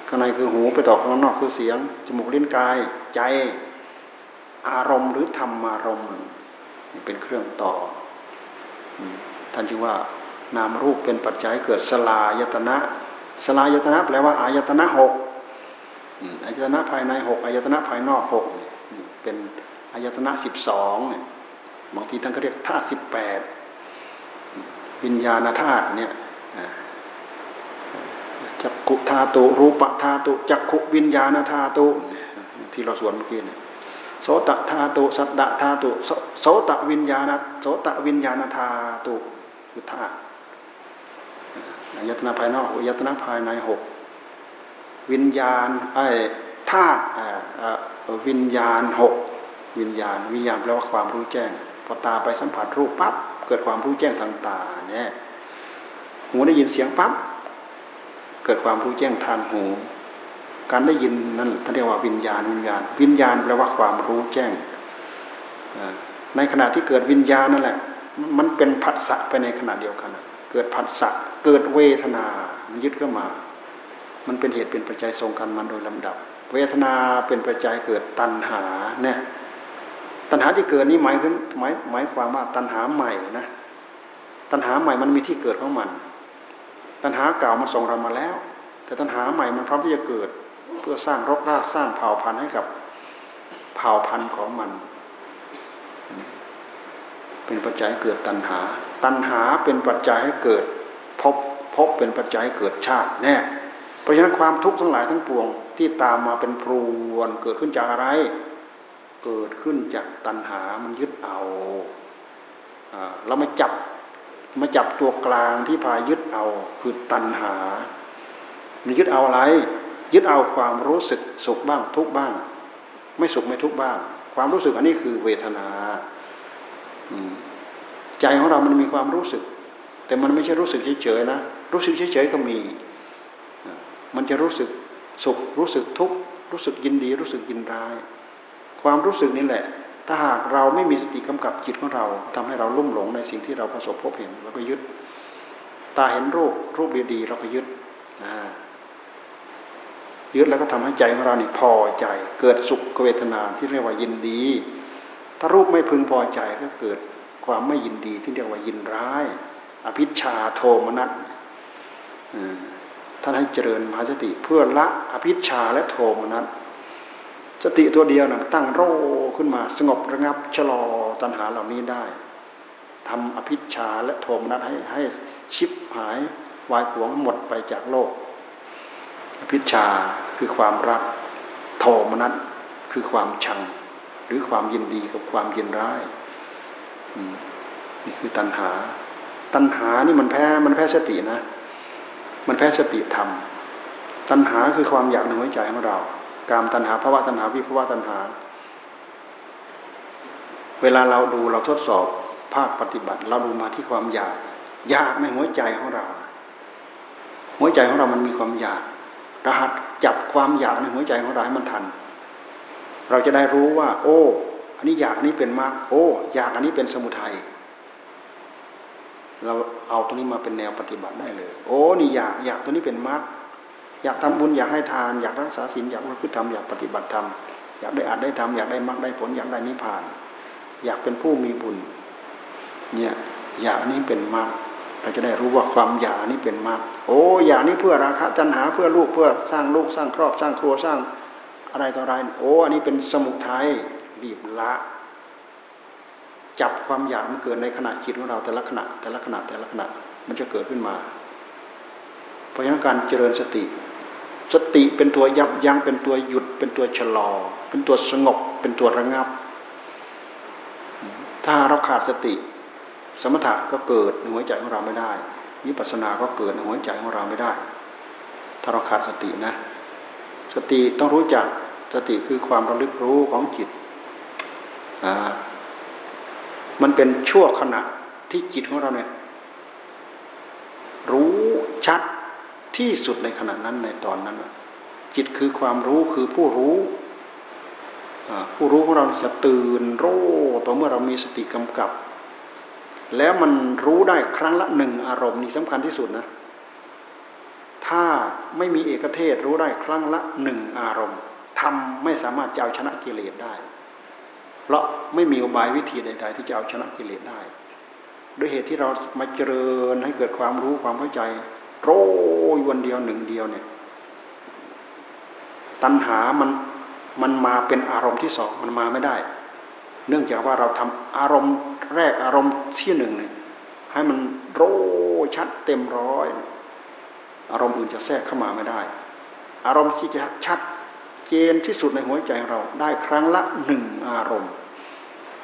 ข้างในคือหูไปต่อข้างนอกคือเสียง จมูกลิ้นกายใจอารมณ์หรือธรรมารมณ์เป็นเครื่องต่อท่านจึงว่านามรูปเป็นปัจจัยเกิดสลายตนะ สลายตนะแปลว่าอายตนะหกอายตนะภายในหกอายตนะภายนอกหกเป็นอายตนะสิบสองบางทีท่านก็เรียกธาตุสิบแปดวิญญาณธาตุเนี่ยจักขุธาตุรูปธาตุจักขุวิญญาณธาตุที่เราสวนเมื่อกี้เนี่ยโสตธาตุสัตดธาตุโสตวิญญาณโสตวิญญาณธาตุคือธาตุ ยตนะภายนอกอายตนะภายในหกวิญญาณไอ้ธาตุวิญญาณหกวิญญาณ วิญญาณแปลว่าความรู้แจ้งพอตาไปสัมผัสรูปปั๊บเกิดความรู้แจ้งทางตาเนี่ยหูได้ยินเสียงปั๊บเกิดความรู้แจ้งทางหู การได้ยินนั่นท่านเรียกว่าวิญญาณวิญญาณ วิญญาณแปลว่าความรู้แจ้งในขณะที่เกิดวิญญาณนั่นแหละมันเป็นผัสสะไปในขณะเดียวกัน เกิดผัสสะเกิดเวทนา มันยึดเข้ามา มันเป็นเหตุเป็นปัจจัยทรงกันมาโดยลำดับ เวทนาเป็นปัจจัยเกิดตัณหาเนี่ยตัณหาที่เกิดนี้หมายถึงหมายหมายความว่าตัณหาใหม่นะตัณหาใหม่มันมีที่เกิดของมัน ตัณหาเก่ามันส่งเรามาแล้ว แต่ตัณหาใหม่มันพร้อมที่จะเกิด เพื่อสร้างรกรากสร้างเผ่าพันธุ์ให้กับเผ่าพันธุ์ของมัน เป็นปัจจัยเกิดตัณหา ตัณหาเป็นปัจจัยให้เกิดพบพบเป็นปัจจัยให้เกิดชาติแน่เพราะฉะนั้นความทุกข์ทั้งหลายทั้งปวงที่ตามมาเป็นพรวนเกิดขึ้นจากอะไร เกิดขึ้นจากตัณหามันยึดเอาเรามาจับมาจับตัวกลางที่พายึดเอาคือตัณหา มันยึดเอาอะไร ยึดเอาความรู้สึกสุขบ้างทุกบ้าง ไม่สุขไม่ทุกบ้าง ความรู้สึกอันนี้คือเวทนา ใจของเรามันมีความรู้สึก แต่มันไม่ใช่รู้สึกเฉยๆนะรู้สึกเฉยๆก็มี มันจะรู้สึกสุขรู้สึกทุกข์รู้สึกยินดี รู้สึกยินร้าย ความรู้สึกนี่แหละ ถ้าหากเราไม่มีสติกำกับจิตของเราทำให้เราลุ่มหลงในสิ่งที่เราประสบพบเห็นเราก็ยึด ตาเห็นรูปรูปดีๆเราก็ยึดยึดแล้วก็ทำให้ใจของเรานี่พอใจ เกิดสุขเวทนาที่เรียกว่ายินดี ถ้ารูปไม่พึงพอใจก็เกิด ความไม่ยินดีที่เรียกว่ายินร้าย อภิชาโทมนัสท่านให้เจริญมหาสติเพื่อละอภิชาและโทมนัสสติตัวเดียวนะตั้งโรขึ้นมาสงบระงับชะลอตัณหาเหล่านี้ได้ทำอภิชาและโทมนัสให้ให้ชิบหายวายหวงหมดไปจากโลก อภิชาคือความรักโทมนัสคือความชัง หรือความยินดีกับความยินร้าย นี่คือตัณหา ตัณหานี่มันแพ้มันแพ้สตินะ มันแพ้สติธรรม ตัณหาคือความอยากในหัวใจของเรากามตัณหาภาวะตัณหาวิภาวะตัณหา เวลาเราดูเราทดสอบภาคปฏิบัติ เราดูมาที่ความอยาก อยากในหัวใจของเรา หัวใจของเรามันมีความอยาก รหัสจับความอยากในหัวใจของเราให้มันทัน เราจะได้รู้ว่า โอ้ นนี้อยากอันนี้เป็นมรรคโอ้อยากอันนี้เป็นสมุทัยเราเอาตรงนี้มาเป็นแนวปฏิบัติได้เลย โอ้นี่อยากอยากตัวนี้เป็นมรรคอยากทำบุญอยากให้ทาน อยากรักษาศีลอยากประพฤติธรรมอยากปฏิบัติธรรมอยากได้อาจได้ทำอยากได้มรรคได้ผลอยากได้นิพพาน อยากเป็นผู้มีบุญเนี่ยอยากนี้เป็นมรรคเราจะได้รู้ว่าความอยากนี้เป็นมรรคโอ้อยากนี้เพื่อราคะจันหาเพื่อลูกเพื่อสร้างลูกสร้างครอบสร้างครัวสร้างอะไรต่ออะไรโอ้อันนี้เป็นสมุทัย รีบละ จับความอยากมันเกิดในขณะจิตของเราแต่ละขณะแต่ละขณะแต่ละขณะมันจะเกิดขึ้นมา เพราะฉะนั้นการเจริญสติ สติเป็นตัวยับยั้งเป็นตัวหยุด เป็นตัวชะลอ เป็นตัวสงบ เป็นตัวระงับ ถ้าเราขาดสติ สมถะก็เกิดในหัวใจของเราไม่ได้วิปัสสนาก็เกิดในหัวใจของเราไม่ได้ ถ้าเราขาดสตินะ สติต้องรู้จักสติคือความระลึกรู้ของจิต มันเป็นชั่วขณะที่จิตของเราเนี่ย รู้ชัดที่สุดในขณะนั้นในตอนนั้น จิตคือความรู้คือผู้รู้ผู้รู้ของเราจะตื่นรู้ต่อเมื่อเรามีสติกำกับ แล้วมันรู้ได้ครั้งละหนึ่งอารมณ์นี่สำคัญที่สุดนะถ้าไม่มีเอกเทศรู้ได้ครั้งละหนึ่งอารมณ์ทำไม่สามารถจะเอาชนะกิเลสได้ เพราะไม่มีอุบายวิธีใด ๆ ที่จะเอาชนะกิเลสได้ ด้วยเหตุที่เรามาเจริญให้เกิดความรู้ความเข้าใจโรยวันเดียวหนึ่งเดียวเนี่ยตัณหามันมันมาเป็นอารมณ์ที่สองมันมาไม่ได้ เนื่องจากว่าเราทำอารมณ์แรกอารมณ์ที่หนึ่งเนี่ยให้มันโรชัดเต็มร้อย อารมณ์อื่นจะแทรกเข้ามาไม่ได้ อารมณ์ที่จะชัด จนที่สุดในหัวใจเราได้ครั้งละหนึ่งอารมณ์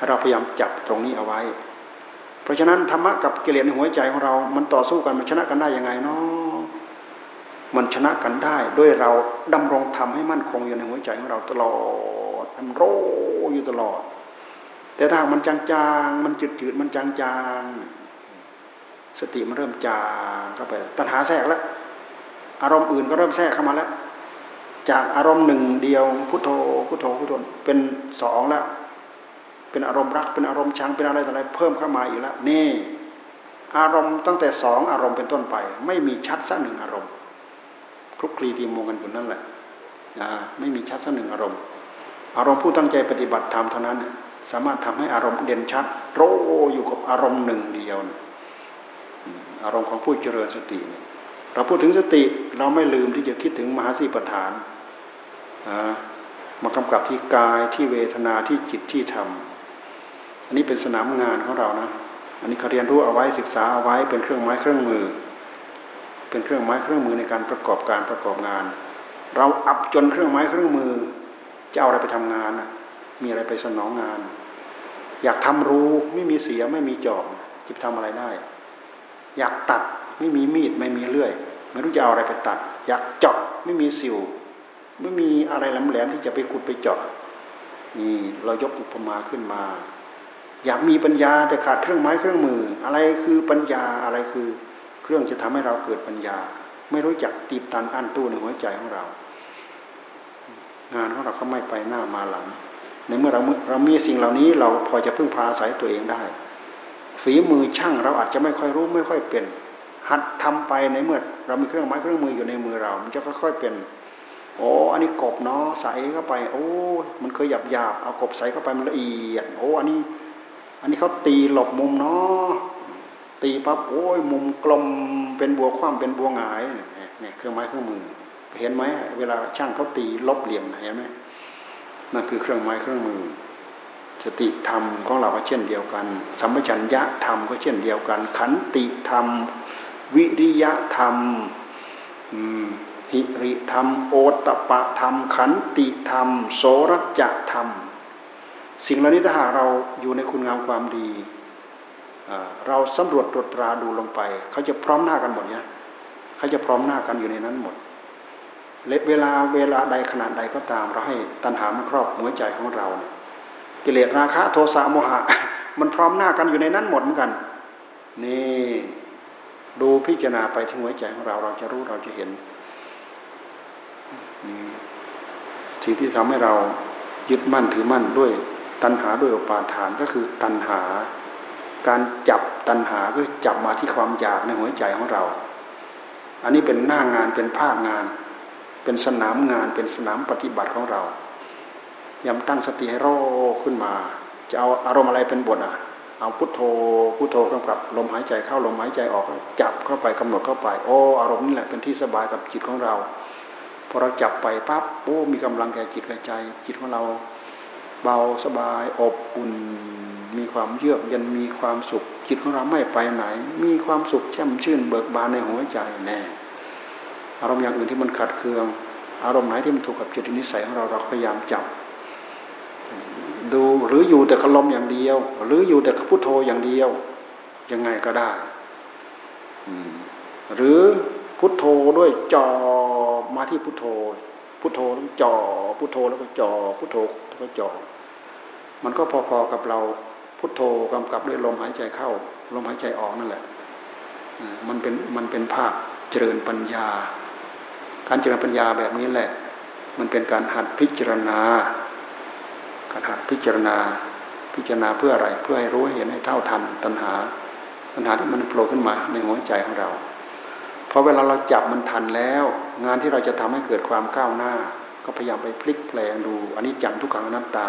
เราพยายามจับตรงนี้เอาไว้ เพราะฉะนั้นธรรมะกับกิเลสในหัวใจของเรา มันต่อสู้กันมันชนะกันได้ยังไงเนาะมันชนะกันได้ด้วยเราดำรงทำให้มั่นคงอยู่ในหัวใจของเราตลอดมันโรอยู่ตลอด แต่ถ้ามันจางๆมันจืดๆมันจางๆสติมันเริ่มจางเข้าไปตัณหาแทรกแล้วอารมณ์อื่นก็เริ่มแทรกเข้ามาแล้ว จากอารมณ์หนึ่งเดียวพุทโธพุทโธพุทโธเป็นสองแล้ว เป็นอารมณ์รักเป็นอารมณ์ชังเป็นอะไรต่ออะไรเพิ่มเข้ามาอีกแล้วนี่ อารมณ์ตั้งแต่สองอารมณ์เป็นต้นไป ไม่มีชัดสักหนึ่งอารมณ์คลุกคลีตีมงกันอยู่นั่นแหละไม่มีชัดสักหนึ่งอารมณ์ อารมณ์ผู้ตั้งใจปฏิบัติธรรมเท่านั้น สามารถทำให้อารมณ์เด่นชัดโรอยู่กับอารมณ์หนึ่งเดียว อารมณ์ของผู้เจริญสติ เราพูดถึงสติเราไม่ลืมที่จะคิดถึงมหาสีประฐาน มากำกับที่กายที่เวทนาที่จิตที่ธรรม อันนี้เป็นสนามงานของเรานะ อันนี้เขาเรียนรู้เอาไว้ศึกษาเอาไว้เป็นเครื่องไม้เครื่องมือ เป็นเครื่องไม้เครื่องมือในการประกอบการประกอบงาน เราอับจนเครื่องไม้เครื่องมือ จะเอาอะไรไปทำงานมีอะไรไปสนองงาน อยากทำรูไม่มีเสียไม่มีจอบจะทำอะไรได้ อยากตัดไม่มีมีดไม่มีเลื่อย ไม่รู้จะเอาอะไรไปตัด อยากเจาะไม่มีสิว ไม่มีอะไรแหลมๆที่จะไปขุดไปเจาะนี่เรายกอุปมาขึ้นมา อยากมีปัญญาแต่ขาดเครื่องไม้เครื่องมือ อะไรคือปัญญาอะไรคือ เครื่องจะทำให้เราเกิดปัญญา ไม่รู้จักตีบตันอันตู้ในหัวใจของเรา งานของเราก็ไม่ไปหน้ามาหลัง ในเมื่อเราเรามีสิ่งเหล่านี้ เราพอจะพึ่งพาอาศัยตัวเองได้ ฝีมือช่างเราอาจจะไม่ค่อยรู้ไม่ค่อยเป็น หัดทำไปในเมื่อ เรามีเครื่องไม้เครื่องมืออยู่ในมือเรา มันจะค่อยๆเป็น โอ้อันนี้กบเนาะใสเข้าไป โอ้มันเคยหยาบหยาบเอากบใสเข้าไปมันละเอียดโอ้อันนี้ อันนี้เขาตีหลบมุมเนาะตีปั๊บโอ้ยมุมกลมเป็นบัวคว่ำเป็นบัวหงายเนี่ยเครื่องไม้เครื่องมือ เห็นไหมเวลาช่างเขาตีลบเหลี่ยมเห็นไหมนั่นคือเครื่องไม้เครื่องมือ สติธรรมของเราก็เช่นเดียวกัน สัมปชัญญะธรรมก็เช่นเดียวกัน ขันติธรรม วิริยะธรรม อืม หิริธรรม โอตปะธรรม ขันติธรรม โสรจธรรม สิ่งเหล่านี้ถ้าหากเราอยู่ในคุณงามความดี เราสำรวจตรวจตราดูลงไป เขาจะพร้อมหน้ากันหมดเนี่ยเขาจะพร้อมหน้ากันอยู่ในนั้นหมดเวลาเวลาใดขนาดใดก็ตาม เราให้ตัณหามันครอบหัวใจของเราเนี่ยกิเลสราคะโทสะโมหะ มันพร้อมหน้ากันอยู่ในนั้นหมดเหมือนกัน นี่ดูพิจารณาไปที่หัวใจของเราเราจะรู้เราจะเห็น สิ่งที่ทำให้เรายึดมั่นถือมั่นด้วย ตัณหาด้วยอุปาทานก็คือตัณหา การจับตัณหาก็จับมาที่ความอยากในหัวใจของเรา อันนี้เป็นหน้างานเป็นภาคงาน เป็นสนามงานเป็นสนามปฏิบัติของเรายำตั้งสติให้รอขึ้นมา จะเอาอารมณ์อะไรเป็นบทอะ เอาพุทโธพุทโธกำกับลมหายใจเข้าลมหายใจออกจับเข้าไปกำหนดเข้าไป โอ้อารมณ์นี่แหละเป็นที่สบายกับจิตของเรา พอเราจับไปปั๊บโอ้มีกำลังแก่จิตแก่ใจ จิตของเราเบาสบายอบอุ่น มีความเยือกเย็นมีความสุข จิตของเราไม่ไปไหน มีความสุขแช่มชื่นเบิกบานในหัวใจแน่อารมณ์อย่างอื่นที่มันขัดเคือง อารมณ์ไหนที่มันถูกกับจิตนิสัยของเราเราพยายามจับดูหรืออยู่แต่คลมอย่างเดียว หรืออยู่แต่พุทโธอย่างเดียว ยังไงก็ได้หรือพุทโธด้วยจอ มาที่พุทโธ พุทโธแล้วจ่อพุทโธแล้วก็จ่อพุทโธแล้วก็จ่อมันก็พอๆกับเราพุทโธกำกับด้วยลมหายใจเข้า ลมหายใจออกนั่นแหละมันเป็นมันเป็นภาคเจริญปัญญา การเจริญปัญญาแบบนี้แหละ มันเป็นการหัดพิจารณา การหัดพิจารณา พิจารณาเพื่ออะไร เพื่อให้รู้เห็นให้เท่าทันตัณหา ตัณหาที่มันโผล่ขึ้นมาในหัวใจของเรา พอเวลาเราจับมันทันแล้ว งานที่เราจะทำให้เกิดความก้าวหน้า ก็พยายามไปพลิกแปลงดูอันนี้จังทุกขังอนัตตา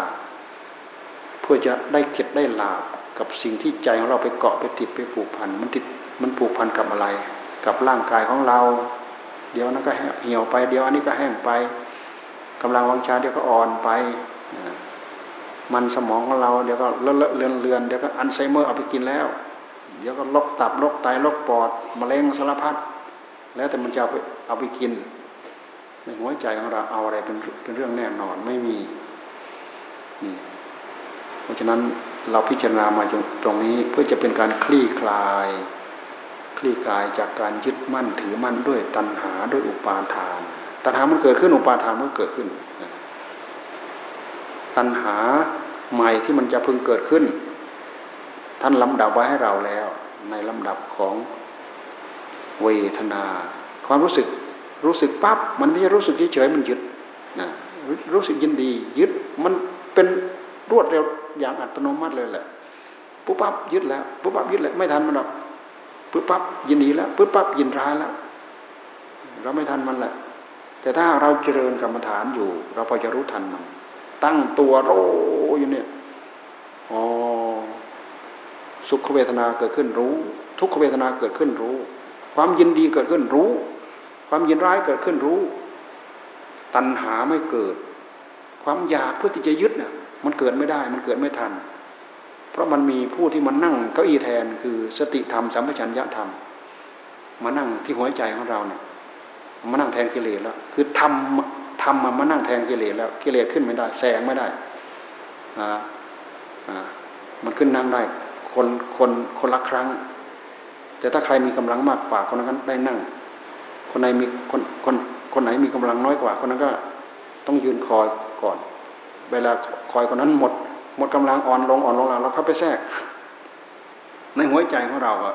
เพื่อจะได้เข็ดได้ลาบกับสิ่งที่ใจของเราไปเกาะไปติดไปผูกพันมันติดมันผูกพันกับอะไร กับร่างกายของเรา เดี๋ยวนั้นก็เหี่ยวไปเดี๋ยวอันนี้ก็แห้งไปกำลังวังชาเดี๋ยวก็อ่อนไปมันสมองของเราเดี๋ยวก็เลอะเลอะเลือนเลือนเดี๋ยวก็อัลไซเมอร์เอาไปกินแล้ว เดี๋ยวก็ลกตับลกไตลกปอดมะเร็งสารพัด แล้วแต่มันจะเอาไปเอาไปกิน ในหัวใจของเราเอาอะไรเป็นเป็นเรื่องแน่นอนไม่มีนี่เพราะฉะนั้นเราพิจารณามาตรงนี้เพื่อจะเป็นการคลี่คลาย คลี่คลายจากการยึดมั่นถือมั่นด้วยตัณหาด้วยอุปาทาน ตัณหามันเกิดขึ้นอุปาทานมันเกิดขึ้น ตัณหาใหม่ที่มันจะพึงเกิดขึ้น ท่านลำดับไว้ให้เราแล้ว ในลำดับของ เวทนา ความรู้สึกรู้สึกปั๊บมันไม่ใช่รู้สึกเฉยๆมันยึดนะรู้สึกยินดียึดมันเป็นรวดเร็วอย่างอัตโนมัติเลยแหละปุ๊บปั๊บยึดแล้วปุ๊บปั๊บยึดแล้วไม่ทันมันหรอกปุ๊บปั๊บยินดีแล้วปุ๊บปั๊บยินร้ายแล้วเราไม่ทันมันแหละ แต่ถ้าเราเจริญกรรมฐานอยู่ เราพอจะรู้ทันมัน ตั้งตัวโรอยู่เนี่ยอ๋อสุขเวทนาเกิดขึ้นรู้ ทุกขเวทนาเกิดขึ้นรู้ ความยินดีเกิดขึ้นรู้ ความยินร้ายเกิดขึ้นรู้ ตัณหาไม่เกิด ความอยากเพื่อที่จะยึดเนี่ยมันเกิดไม่ได้มันเกิดไม่ทัน เพราะมันมีผู้ที่มานั่งเก้าอี้แทนคือสติธรรมสัมปชัญญะธรรม มานั่งที่หัวใจของเราเนี่ยมานั่งแทนกิเลสแล้ว คือทำทำมามานั่งแทนกิเลสแล้วกิเลสขึ้นไม่ได้แซงไม่ได้อ่าอ่ามันขึ้นนั่งได้คนคนคนละครั้ง แต่ถ้าใครมีกำลังมากกว่าคนนั้นได้นั่ง คนไหนมีคนคนคนไหนมีกำลังน้อยกว่าคนนั้นก็ต้องยืนคอยก่อน เวลาคอยคนนั้นหมด หมดกำลังอ่อนลงอ่อนลงแล้วเราเข้าไปแทรก ในหัวใจของเราก็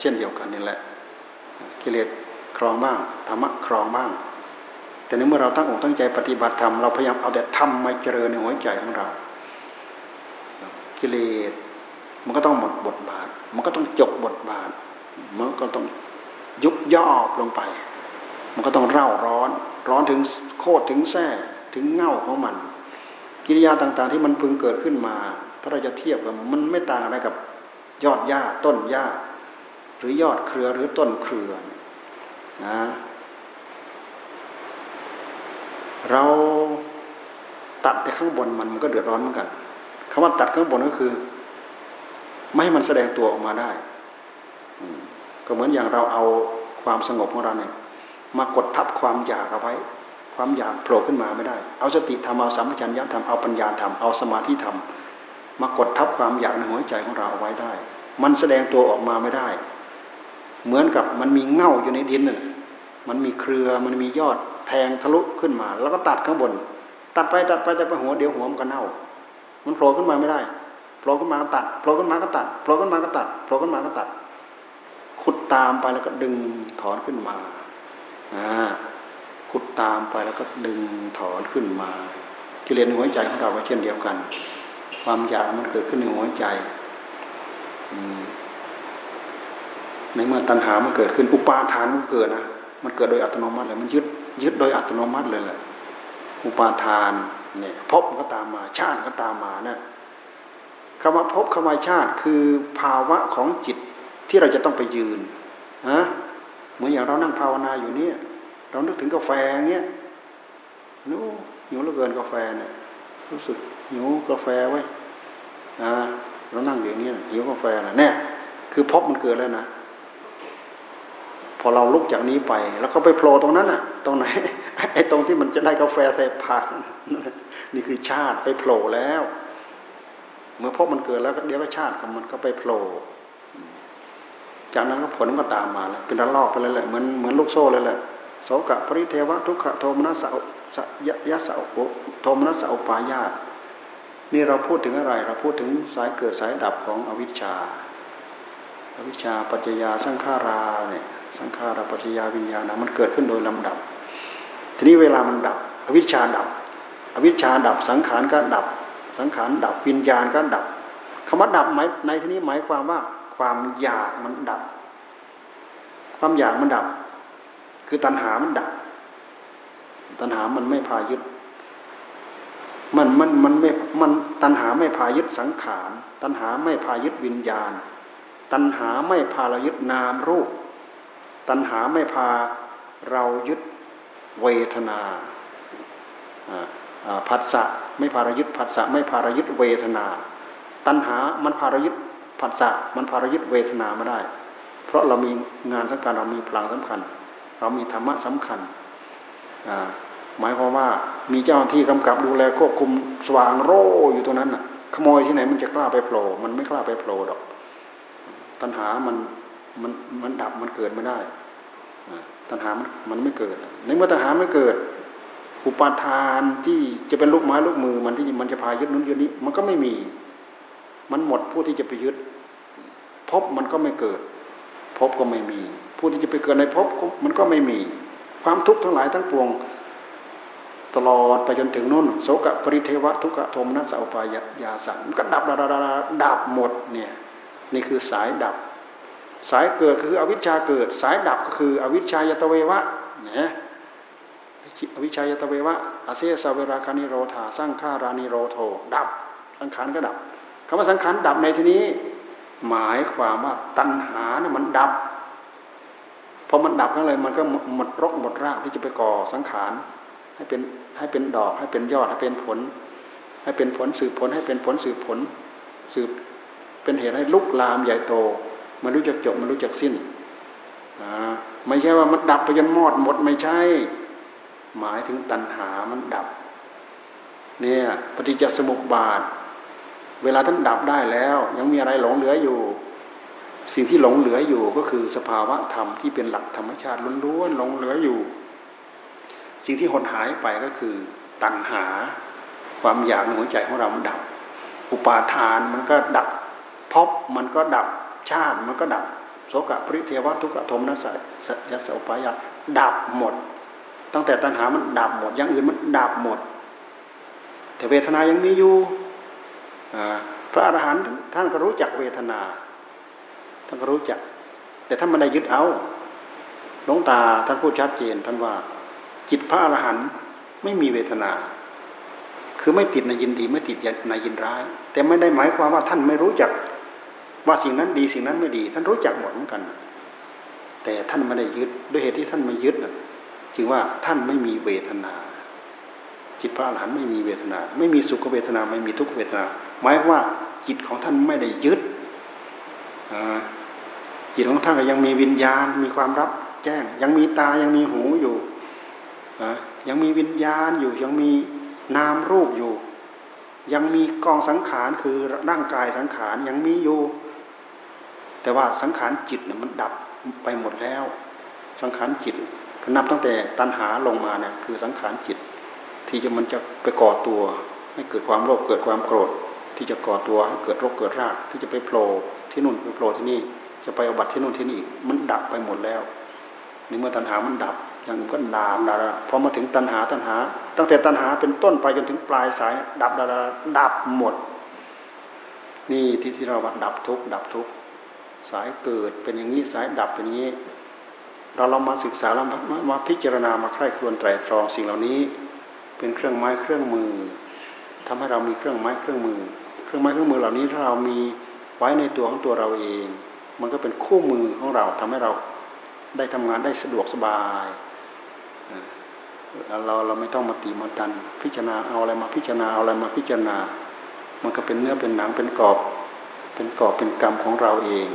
เช่นเดียวกันนี่แหละ กิเลสครองบ้างธรรมะครองบ้าง แต่ในเมื่อเราตั้งอกตั้งใจปฏิบัติธรรมเราพยายามเอาแต่ธรรมมาเจริญในหัวใจของเรา กิเลสมันก็ต้องหมดบทบาท มันก็ต้องจบบทบาท มันก็ต้องยุบย่อลงไป มันก็ต้องเร่าร้อน ร้อนถึงโคตรถึงแท้ถึงเง่าของมัน กิริยาต่างๆ ที่มันพึงเกิดขึ้นมา ถ้าเราจะเทียบกันมันไม่ต่างอะไรกับยอดหญ้าต้นหญ้าหรือยอดเครือหรือต้นเครือนะเราตัดแต่ข้างบนมันมันก็เดือดร้อนเหมือนกันคำว่าตัดข้างบนก็คือ ไม่ให้มันแสดงตัวออกมาได้ก็เหมือนอย่างเราเอาความสงบของเราเนี่ยมากดทับความอยากเอาไว้ ความอยากโผล่ขึ้นมาไม่ได้ เอาสติทำเอาสัมปชัญญะทำเอาปัญญาทำเอาสมาธิทำมากดทับความอยากในหัวใจของเราเอาไว้ได้ มันแสดงตัวออกมาไม่ได้ เหมือนกับมันมีเง่าอยู่ในดินน่ะมันมีเครือมันมียอดแทงทะลุขึ้นมา แล้วก็ตัดข้างบน ตัดไปตัดไปแต่ไปหัวเดียวหัวมันก็เน่า มันโผล่ขึ้นมาไม่ได้ ล่ขึ้นมาก็ตัดโผล่ขึ้นมาก็ตัดโผล่ขึ้นมาก็ตัดโผล่ขึ้นมาก็ตัด ขุดตามไปแล้วก็ดึงถอนขึ้นมาอ่าขุดตามไปแล้วก็ดึงถอนขึ้นมากิเลสในหัวใจของเราก็เช่นเดียวกัน ความอยากมันเกิดขึ้นในหัวใจในเมื่อตัณหามันเกิดขึ้น อุปาทานมันเกิดนะมันเกิดโดยอัตโนมัติเลยมันยึดยึดโดยอัตโนมัติเลยแหละอุปาทานเนี่ยพบก็ตามมาชาติก็ตามมานะ คำว่าพบคำว่าชาติคือภาวะของจิตที่เราจะต้องไปยืนนะเหมือนอย่างเรานั่งภาวนาอยู่เนี่ย เรานึกถึงกาแฟเงี้ยนู้หิวเหลือเกินกาแฟเนี่ยรู้สึกหิวกาแฟไว้อ่าเรานั่งอย่างนี้หิวกาแฟนะเนี่ยคือพบมันเกิดแล้วนะพอเราลุกจากนี้ไป แล้วก็ไปโผล่ตรงนั้นอะ ตรงไหนไอ้ตรงที่มันจะได้กาแฟใส่ผักนี่คือชาติไปโผล่แล้ว เมื่อพบมันเกิดแล้วเดี๋ยวก็ชาติมันก็ไปโผล่จากนั้นก็ผลก็ตามมาแล้วเป็นระลอกไปเลยแหละเหมือนเหมือนลูกโซ่เลยแหละโสกะปริเทวะทุกขโทมนัสสยยะสะโทมนัสสะอุปายาตนี่เราพูดถึงอะไร เราพูดถึงสายเกิดสายดับของอวิชชา อวิชชาปัจจยาสังขาราเนี่ยสังขาราปัจจยาวิญญาณมันเกิดขึ้นโดยลำดับ ทีนี้เวลามันดับ อวิชชาดับ อวิชชาดับสังขารก็ดับ สังขารดับวิญญาณก็ดับคำว่าดับหมายในที่นี้หมายความว่า ความอยากมันดับ ความอยากมันดับ คือตัณหามันดับ ตัณหามันไม่พายึด มันมันมันไม่มันตัณหาไม่พายึดสังขาร ตัณหาไม่พายึดวิญญาณ ตัณหาไม่พาเรายึดนามรูป ตัณหาไม่พาเรายึดเวทนา ผัสสะไม่พารายึดผัสสะไม่พารายึดเวทนา ตัณหามันพารายึดผัสสะมันพารายึดเวทนาไมาได้ เพราะเรามีงานสำคัญเรามีพลังสำคัญ เรามีธรรมะสำคัญหมายความว่ามีเจ้าหน้าที่กำกับดูแลควบคุมสว่างโร่อยู่ตรงนั้นน่ะ ขโมยที่ไหนมันจะกล้าไปโผล่มันไม่กล้าไปโผล่ดอก ตัณหามันมันมันดับมันเกิดไม่ได้ตัณหามันมันไม่เกิดในเมื่อตัณหาไม่เกิด อุปาทานที่จะเป็นลูกไม้ลูกมือมันที่มันจะพายึดนู้นยึดนี้ มันก็ไม่มี มันหมดผู้ที่จะไปยึดพบมันก็ไม่เกิด พบก็ไม่มี ผู้ที่จะไปเกิดในพบมันก็ไม่มี ความทุกข์ทั้งหลายทั้งปวง ตลอดไปจนถึงนู่นโสกปริเทวะทุกขโทมนัสอุปายยาสัมก็ดับดับดับหมดเนี่ยนี่คือสายดับ สายเกิดคืออวิชชาเกิด สายดับก็คืออวิชชายตเววะเนี่ย อวิชชายตเววะอาเซสเวราคานิโรธาสร้างฆารานิโรโทดับสังขารก็ดับคำว่าสังขารดับในที่นี้ หมายความว่าตัณหาเนี่ยมันดับพอมันดับนั่นเลยมันก็หมดรกหมดรากที่จะไปก่อสังขารให้เป็นให้เป็นดอกให้เป็นยอดให้เป็นผล ให้เป็นผลสืบผลให้เป็นผลสืบผลสืบเป็นเหตุให้ลุกลามใหญ่โตมันรู้จักจบมันรู้จักสิ้นไม่ใช่ว่ามันดับไปจนหมดหมดไม่ใช่ หมายถึงตัณหามันดับ เนี่ยปฏิจจสมุปบาท เวลาท่านดับได้แล้ว ยังมีอะไรหลงเหลืออยู่ สิ่งที่หลงเหลืออยู่ก็คือสภาวะธรรมที่เป็นหลักธรรมชาติล้วนๆหลงเหลืออยู่ สิ่งที่หดหายไปก็คือตัณหา ความอยากในหัวใจของเรามันดับ อุปาทานมันก็ดับพบมันก็ดับชาติมันก็ดับโสกะปริเทวะทุกขโทมนัสสยัสอุปายาดับหมด ตั้งแต่ตัณหามันดับหมด อย่างอื่นมันดับหมด แต่เวทนายังมีอยู่พระอรหันต์ท่านก็รู้จักเวทนา ท่านก็รู้จัก แต่ท่านไม่ได้ยึดเอาหลวงตาท่านพูดชัดเจนท่านว่า จิตพระอรหันต์ไม่มีเวทนา คือไม่ติดในยินดีไม่ติดในยินร้าย แต่ไม่ได้หมายความว่าท่านไม่รู้จักว่าสิ่งนั้นดีสิ่งนั้นไม่ดี ท่านรู้จักหมดเหมือนกัน แต่ท่านไม่ได้ยึดด้วยเหตุที่ท่านไม่ยึด จึงว่าท่านไม่มีเวทนา จิตพระอรหันต์ไม่มีเวทนา ไม่มีสุขเวทนาไม่มีทุกขเวทนา หมายว่าจิตของท่านไม่ได้ยึดจิตของท่านก็ยังมีวิญญาณมีความรับแจ้ง ยังมีตายังมีหูอยู่ยังมีวิญญาณอยู่ยังมีนามรูปอยู่ ยังมีกองสังขารคือร่างกายสังขารยังมีอยู่ แต่ว่าสังขารจิตเนี่ยมันดับไปหมดแล้ว สังขารจิต นับตั้งแต่ตัณหาลงมาเนี่ยคือสังขารจิต ที่จะมันจะไปก่อตัว ให้เกิดความโลภเกิดความโกรธ ที่จะก่อตัวให้เกิดโรคเกิดรากที่จะไปโผล่ที่นู่นไปโผล่ที่นี่ จะไปอบัติที่นู่นที่นี่มันดับไปหมดแล้วในเมื่อตัณหามันดับอย่างก็ดาบดาพอมาถึงตัณหาตัณหา ตั้งแต่ตัณหาเป็นต้นไปจนถึงปลายสาย ดับดาดับหมด นี่ที่ที่เราดับทุกดับทุกสายเกิดเป็นอย่างนี้สายดับเป็นอย่างนี้ เราเรามาศึกษาเรามาพิจารณามาใคร่ครวญไตรตรองสิ่งเหล่านี้ เป็นเครื่องไม้เครื่องมือทำให้เรามีเครื่องไม้เครื่องมือ เครื่องไม้เครื่องมือเหล่านี้ถ้าเรามีไว้ในตัวของตัวเราเอง มันก็เป็นคู่มือของเราทำให้เราได้ทำงานได้สะดวกสบายเราเราไม่ต้องมาตีมาตัน พิจารณาเอาอะไรมาพิจารณาเอาอะไรมาพิจารณา มันก็เป็นเนื้อเป็นหนังเป็นกรอบ เป็นกรอบเป็นกรรมของเราเอง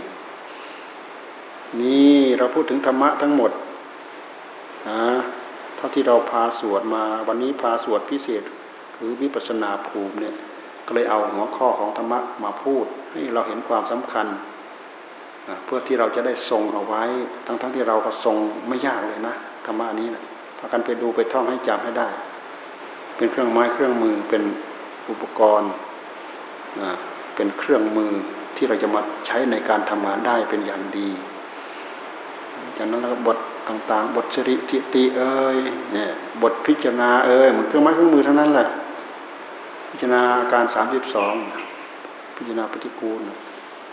นี่เราพูดถึงธรรมะทั้งหมดนะเท่าที่เราพาสวดมาวันนี้พาสวดพิเศษคือวิปัสนาภูมิเนี่ยก็เลยเอาหัวข้อของธรรมะมาพูด ให้เราเห็นความสำคัญเพื่อที่เราจะได้ทรงเอาไว้ ทั้งๆทที่เราก็ทรงไม่ยากเลยนะธรรมะนี้นะพากันไปดูไปท่องให้จำให้ได้ เป็นเครื่องไม้เครื่องมือเป็นอุปกรณ์เป็นเครื่องมือที่เราจะมาใช้ในการทำงานได้เป็นอย่างดี จากนั้นแล้วบทต่าง ๆ บทสริทิติเอ้ยเนี่ยบทพิจารณาเอ้ยเหมือนเครื่องไม้เครื่องมือทั้งนั้นแหละพิจารณาการสามสิบสองพิจารณาปฏิกูล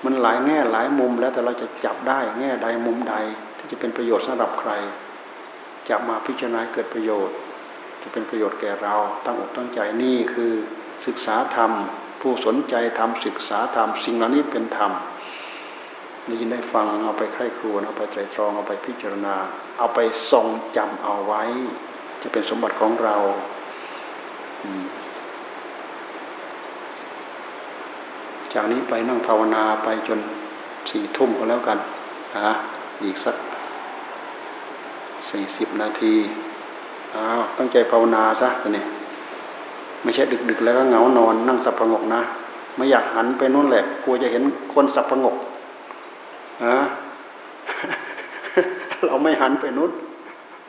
มันหลายแง่หลายมุมแล้วแต่เราจะจับได้แง่ใดมุมใด ที่จะเป็นประโยชน์สำหรับใครจับมาพิจารณาเกิดประโยชน์ จะเป็นประโยชน์แก่เราตั้งอกตั้งใจนี่คือศึกษาธรรม ผู้สนใจทำศึกษาธรรมสิ่งเหล่านี้เป็นธรรม ได้ยินได้ฟังเอาไปไข้ครวญเอาไปไตรตรองเอาไปพิจารณา เอาไปทรงจำเอาไว้ จะเป็นสมบัติของเราจากนี้ไปนั่งภาวนาไปจนสี่ทุ่มก็แล้วกันอะอีกสักสี่สิบนาทีอ้าวตั้งใจภาวนาซะตอนนี้ไม่ใช่ดึก ๆ แล้วก็เหงานอน นั่งสับประงกนะ ไม่อยากหันไปนู่นแหละกลัวจะเห็นคนสับประงก เราไม่หันไปนู้น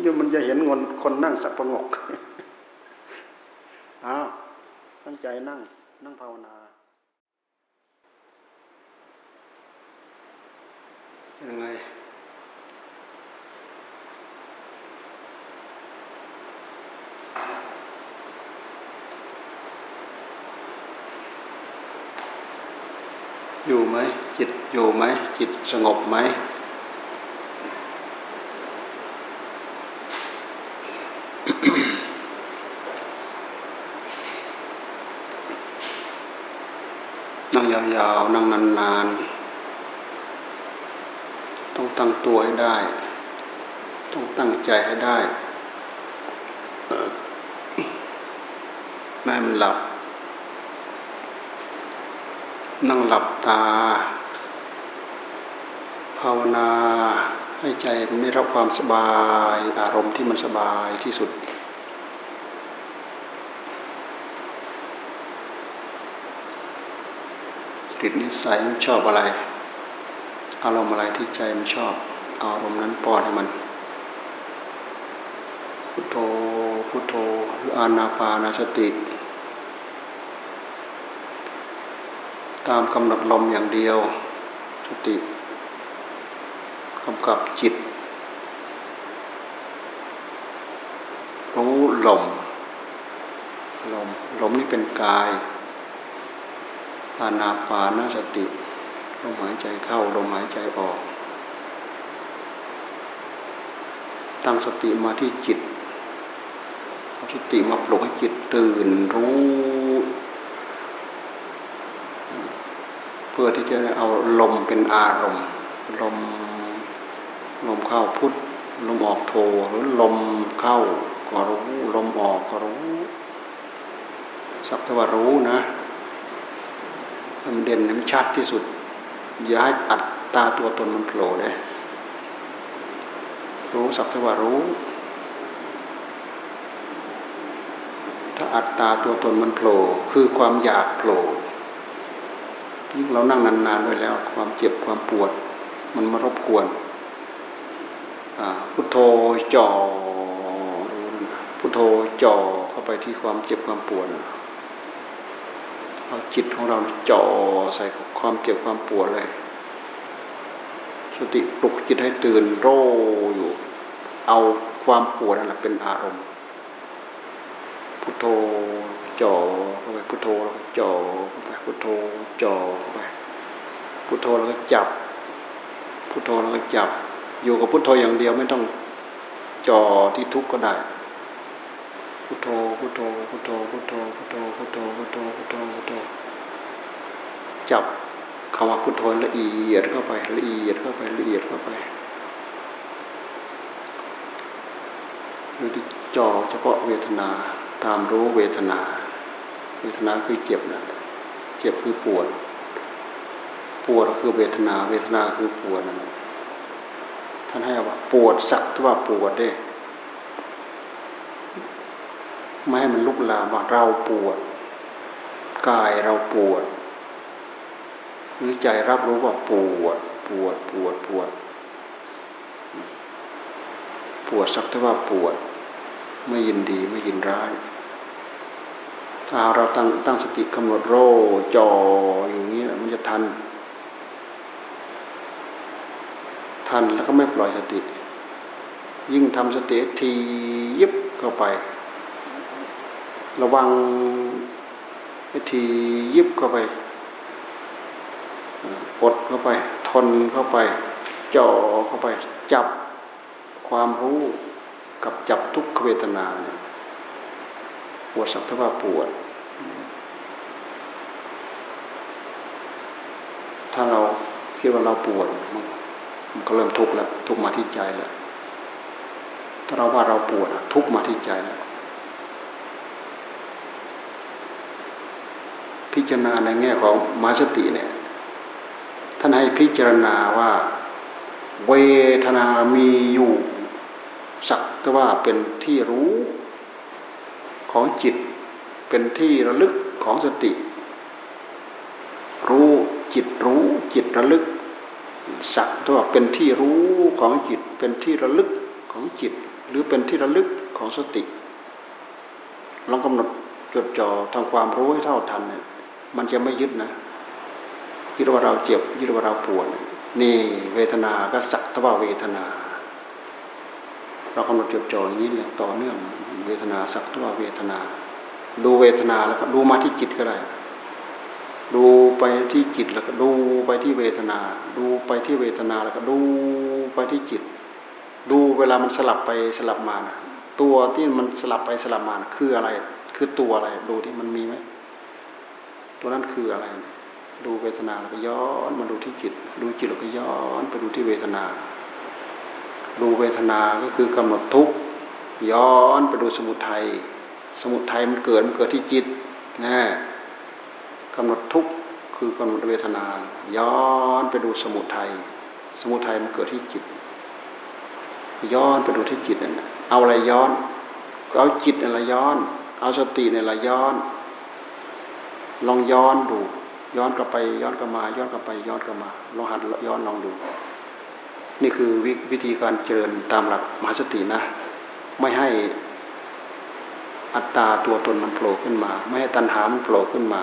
ยมันจะเห็นคนคนนั่งสับประงกอ้าวตั้งใจนั่ง นั่งภาวนายังไงอยู่ไหม จิตอยู่ไหม จิตสงบไหม นั่งยาวๆ นั่งนานๆ ต้องตั้งตัวให้ได้ ต้องตั้งใจให้ได้แม่มันหลับ นั่งหลับตา ภาวนาให้ใจมันได้รับความสบายอารมณ์ที่มันสบายที่สุด ติดนิสัยมันชอบอะไร อารมณ์อะไรที่ใจมันชอบ อารมณ์นั้นป้อนให้มันพุทโธพุทโธหรืออานาปานาสติ ตามกำหนดลมอย่างเดียวสติ กำกับจิต รู้ลม ลม ลมนี่เป็นกายอานาปานาสติ ลมหายใจเข้า ลมหายใจออก ตั้งสติมาที่จิต สติมาปลุกให้จิตตื่นรู้เพื่อที่จะเอาลมเป็นอารมณ์ ลม ลมเข้าพุทลมออกโทหรือลมเข้าก็รู้ลมออกก็รู้สักทวารู้นะมันเด่นมันชัดที่สุด อย่าให้อัดตาตัวตนมันโผล่เลยรู้สักทวารู้ ถ้าอัตตาตัวตนมันโผล่คือความอยากโผล่ยิ่งเรานั่งนานๆด้วยแล้ว ความเจ็บความปวด มันมารบกวน พุทโธจ่อพุทโธจ่อเข้าไปที่ความเจ็บความปวดเอาจิตของเราจ่อใส่ความเจ็บความปวดเลย สติปลุกจิตให้ตื่นโรอยู่ เอาความปวดนั่นแหละเป็นอารมณ์ พุทโธจ่อเข้าไปพุทโธแล้วก็จ่อเข้าไปพุทโธจ่อเข้าไปพุทโธแล้วก็จับ พุทโธแล้วก็จับ อยู่กับพุทโธอย่างเดียวไม่ต้องจ่อที่ทุกข์ก็ได้ พุทโธ พุทโธ พุทโธ พุทโธ พุทโธ พุทโธ พุทโธ พุทโธ พุทโธ จับคำว่าพุทโธละเอียดเข้าไปละเอียดเข้าไปละเอียดเข้าไปดูที่จอเฉพาะเวทนาตามรู้เวทนา เวทนาคือเจ็บนะเจ็บคือปวด ปวดคือเวทนา เวทนาคือปวดนะ ท่านให้ว่า ปวดสักที่ว่าปวดเด้ไม่ให้มันลุกลามว่าเราปวด กายเราปวดหรือใจรับรู้ว่าปวด ปวดปวดปวด ปวดสักแต่ว่าปวด ไม่ยินดีไม่ยินร้ายถ้าเราตั้งตั้งสติกำหนดโรจออย่างนี้มันจะทัน ทันแล้วก็ไม่ปล่อยสติ ยิ่งทำสติทียิบเข้าไป ระวังทียิบเข้าไปอดเข้าไป ทนเข้าไป จ่อเข้าไป จับความรู้กับจับทุกขเวทนาเนี่ยปวดสักทว่าปวด ถ้าเราคิดว่าเราปวด มันก็เริ่มทุกข์แล้วทุกข์มาที่ใจแล้วถ้าเราว่าเราปวดทุกข์มาที่ใจแล้วพิจารณาในแง่ของมาสติเนี่ยท่านให้พิจารณาว่า เวทนามีอยู่ สักแต่ว่าเป็นที่รู้ของจิตเป็นที่ระลึกของสติ รู้จิตรู้จิตระลึก สักต่ว่าเป็นที่รู้ของจิต เป็นที่ระลึกของจิต หรือเป็นที่ระลึกของสติลองกำหนดจดจ่อทำความรู้ให้เท่าทันเนี่ยมันจะไม่ยึดนะยึดว่าเราเจ็บยึดว่าเราปวดนี่เวทนาก็สักตว่าเวทนา เรากำหนดจดจ่ออย่างนี้อย่างต่อเนื่องเวทนาสักตว่าเวทนา ดูเวทนาแล้วก็ดูมาที่จิตก็ได้ดู ไปที่จิตแล้วก็ดูไปที่เวทนา ดูไปที่เวทนาแล้วก็ดูไปที่จิต ดูเวลามันสลับไปสลับมานะตัวที่มันสลับไปสลับมานะคืออะไร คือตัวอะไร ดูที่มันมีไหมตัวนั้นคืออะไร ดูเวทนาแล้วก็ย้อนมาดูที่จิต ดูจิตแล้วก็ย้อนไปดูที่เวทนา ดูเวทนาก็คือกำหนดทุกย้อนไปดูสมุทัยสมุทัยมันเกิดมันเกิดที่จิตนะกำหนดทุก คือกำหนดเวทนา ย้อนไปดูสมุทัยสมุทัยมันเกิดที่จิต ย้อนไปดูที่จิตนั่นเอาอะไรย้อนเอาจิตอะไรย้อน เอาสติเนี่ยละย้อน ลองย้อนดู ย้อนกลับไปย้อนกลับมา ย้อนกลับไปย้อนกลับมาลองหัดย้อนลองดู นี่คือววิธีการเจริญตามหลักมหาสตินะ ไม่ให้อัตตาตัวตนมันโผล่ขึ้นมา ไม่ให้ตัณหามันโผล่ขึ้นมา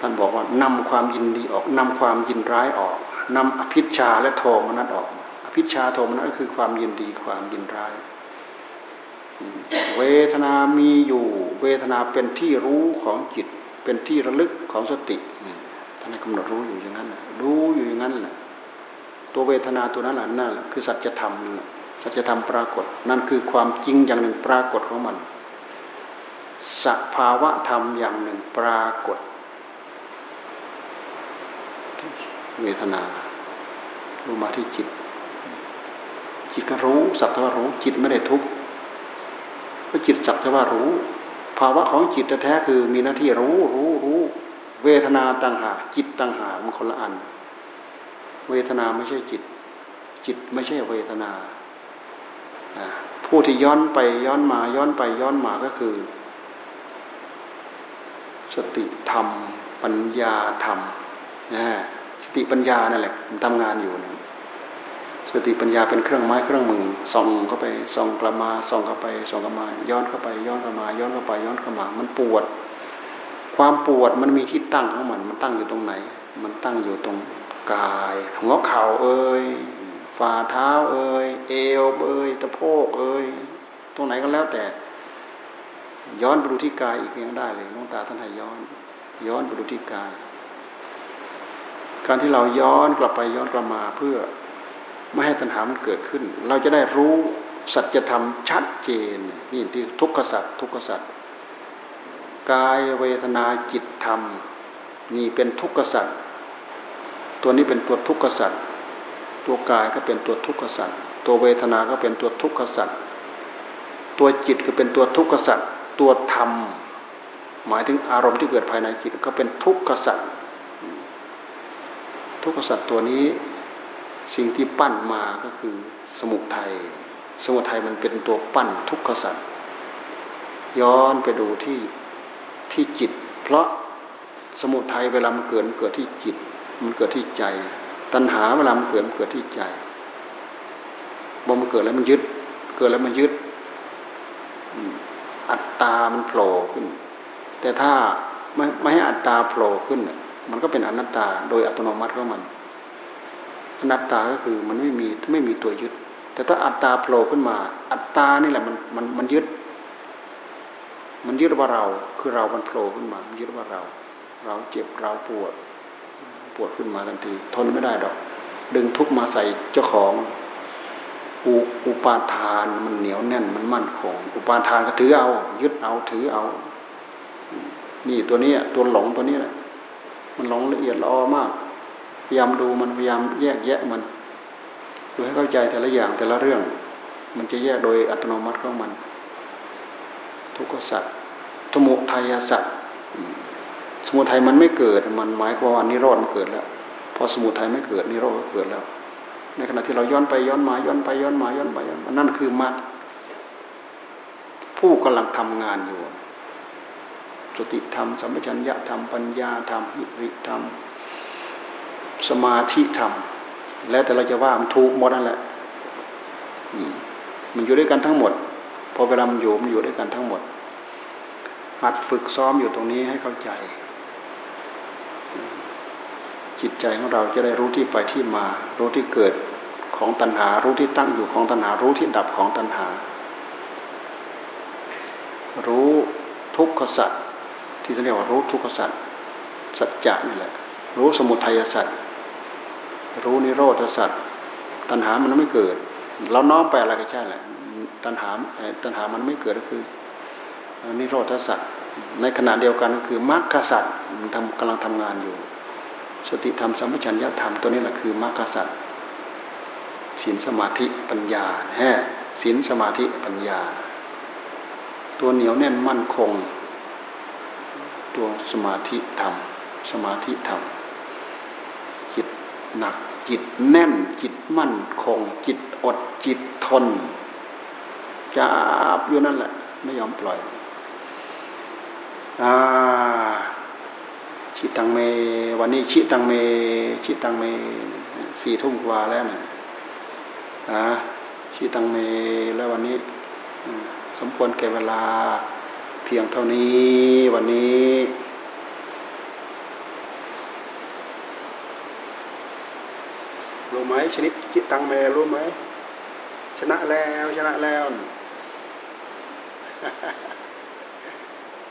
ท่านบอกว่านำความยินดีออกนำความยินร้ายออกนำอภิชาและโทมนัสออก อภิชาโทมนัสก็คือความยินดีความยินร้าย เวทนามีอยู่ เวทนาเป็นที่รู้ของจิต เป็นที่ระลึกของสติท่านให้กำหนดรู้อยู่อย่างนั้นรู้อยู่อย่างนั้นแหละตัวเวทนาตัวนั้นแหละนั่นคือสัจธรรมสัจธรรมปรากฏ นั่นคือความจริงอย่างหนึ่งปรากฏของมันสภาวะธรรมอย่างหนึ่งปรากฏ เวทนารู้มาที่จิต จิตก็รู้สักแต่ว่ารู้ จิตไม่ได้ทุกข์เพราะจิตสักแต่ว่ารู้ ภาวะของจิตแท้คือมีหน้าที่รู้รู้รู้ เวทนาต่างหากจิตต่างหากมันคนละอัน เวทนาไม่ใช่จิต จิตไม่ใช่เวทนาผู้ที่ย้อนไปย้อนมาย้อนไปย้อนมาก็คือ สติธรรม ปัญญาธรรมนะ สติปัญญานั่นแหละมันทำงานอยู่นะสติปัญญาเป็นเครื่องไม้เครื่องมือส่องเข้าไปส่องกลับมาส่องเข้าไปส่องกลับมาย้อนเข้าไป ย้อนกลับมา ย้อนเข้าไปย้อนเข้ามามันปวด ความปวดมันมีที่ตั้งของมัน มันตั้งอยู่ตรงไหน มันตั้งอยู่ตรงกายหัวเข่าเอ้ยฝ่าเท้าเอ้ยเอวเอ้ยตะโพกเอ้ยตรงไหนก็แล้วแต่ ย้อนไปดูที่กายอีกยังได้เลยลุงตาท่านให้ย้อน ย้อนไปดูที่กาย การที่เราย้อนกลับไปย้อนกลับมาเพื่อไม่ให้ตัณหามันเกิดขึ้น เราจะได้รู้สัจธรรมชัดเจนนี่ที่ทุกขสัจทุกขสัจกายเวทนาจิตธรรม นี่เป็นทุกขสัจตัวนี้เป็นตัวทุกขสัจตัวกายก็เป็นตัวทุกขสัจตัวเวทนาก็เป็นตัวทุกขสัจตัวจิตก็เป็นตัวทุกขสัจตัวธรรม หมายถึงอารมณ์ที่เกิดภายในจิตก็เป็นทุกขสัจ ทุกขสัจตัวนี้สิ่งที่ปั้นมาก็คือสมุทัยสมุทัยมันเป็นตัวปั้นทุกขสัจย้อนไปดูที่ที่จิต เพราะสมุทัยเวลามันเกิดมันเกิดที่จิต มันเกิดที่ใจ ตัณหาเวลามันเกิดมันเกิดที่ใจบ่มันเกิดแล้วมันยึด เกิดแล้วมันยึด อัตตามันโผล่ขึ้น แต่ถ้าไม่ไม่ให้อัตตาโผล่ขึ้น มันก็เป็นอนัตตาโดยอัตโนมัติของมัน อนัตตาก็คือมันไม่มีไม่มีตัวยึด แต่ถ้าอัตตาโผล่ขึ้นมา อัตตานี่แหละมันมันมันยึด มันยึดว่าเราคือเรามันโผล่ขึ้นมามันยึดว่าเรา เราเจ็บเราปวด ปวดขึ้นมาทันที ทนไม่ได้ดอก ดึงทุกมาใส่เจ้าของอุอุปาทานมันเหนียวแน่นมันมั่นคงอุปาทานก็ถือเอา ยึดเอาถือเอา นี่ตัวนี้ตัวหลงตัวนี้แหละ มันหลงละเอียดละออมาก พยายามดูมันพยายามแยกแยะมันดูให้เข้าใจแต่ละอย่างแต่ละเรื่อง มันจะแยกโดยอัตโนมัติของมัน ทุกขสัตว์สมุทัยสัตว์สมุทัยมันไม่เกิดมันหมายความว่านิโรธมันเกิดแล้วพอสมุทัยไม่เกิดนิโรธก็เกิดแล้ว ในขณะที่เราย้อนไปย้อนมาย้อนไปย้อนมาย้อนไปย้อนมานั่นคือมรรคผู้กำลังทำงานอยู่ สติธรรมสัมปชัญญะธรรมปัญญาธรรมหิริธรรม สมาธิธรรม แล้วแต่เราจะว่ามันถูกหมดนั่นแหละมันอยู่ด้วยกันทั้งหมด พอเวลามันอยู่มันอยู่ด้วยกันทั้งหมด หัดฝึกซ้อมอยู่ตรงนี้ให้เข้าใจ จิตใจของเราจะได้รู้ที่ไปที่มา รู้ที่เกิดของตัณหา รู้ที่ตั้งอยู่ของตัณหา รู้ที่ดับของตัณหา รู้ทุกขสัจ ที่เรียกว่ารู้ทุกขสัจสัจจะนี่แหละ รู้สมุทัยสัจรู้นิโรธสัจตัณหามันไม่เกิด เราน้อมไปอะไรก็ใช่แหละตัณหาตัณหามันไม่เกิดก็คือนิโรธสัจในขณะเดียวกันก็คือมรรคสัจมันทำกำลังทำงานอยู่ สติธรรมสัมปชัญญะธรรมตัวนี้แหละคือมรรคสัจศีลสมาธิปัญญาแห่ศีลสมาธิปัญญา ตัวเหนียวแน่นมั่นคง ตัวสมาธิธรรม สมาธิธรรม จิตหนัก จิตแน่น จิตมั่นคง จิตอด จิตทนจับอยู่นั่นแหละ ไม่ยอมปล่อยอาชิตังเม วันนี้ชิตังเม ชิตังเมสี่ทุ่มกว่าแล้วนะชิตังเมแล้ววันนี้ สมควรแก่เวลา เพียงเท่านี้วันนี้ รู้ไหมชนิดจิตตังเมรู้ไหม ชนะแล้วชนะแล้ว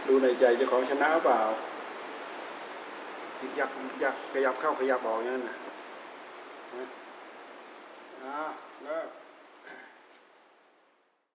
ดูในใจเจ้าของชนะเปล่ายักยักขยับเข้าขยับออกอย่างนั้นนะอ่าเลิก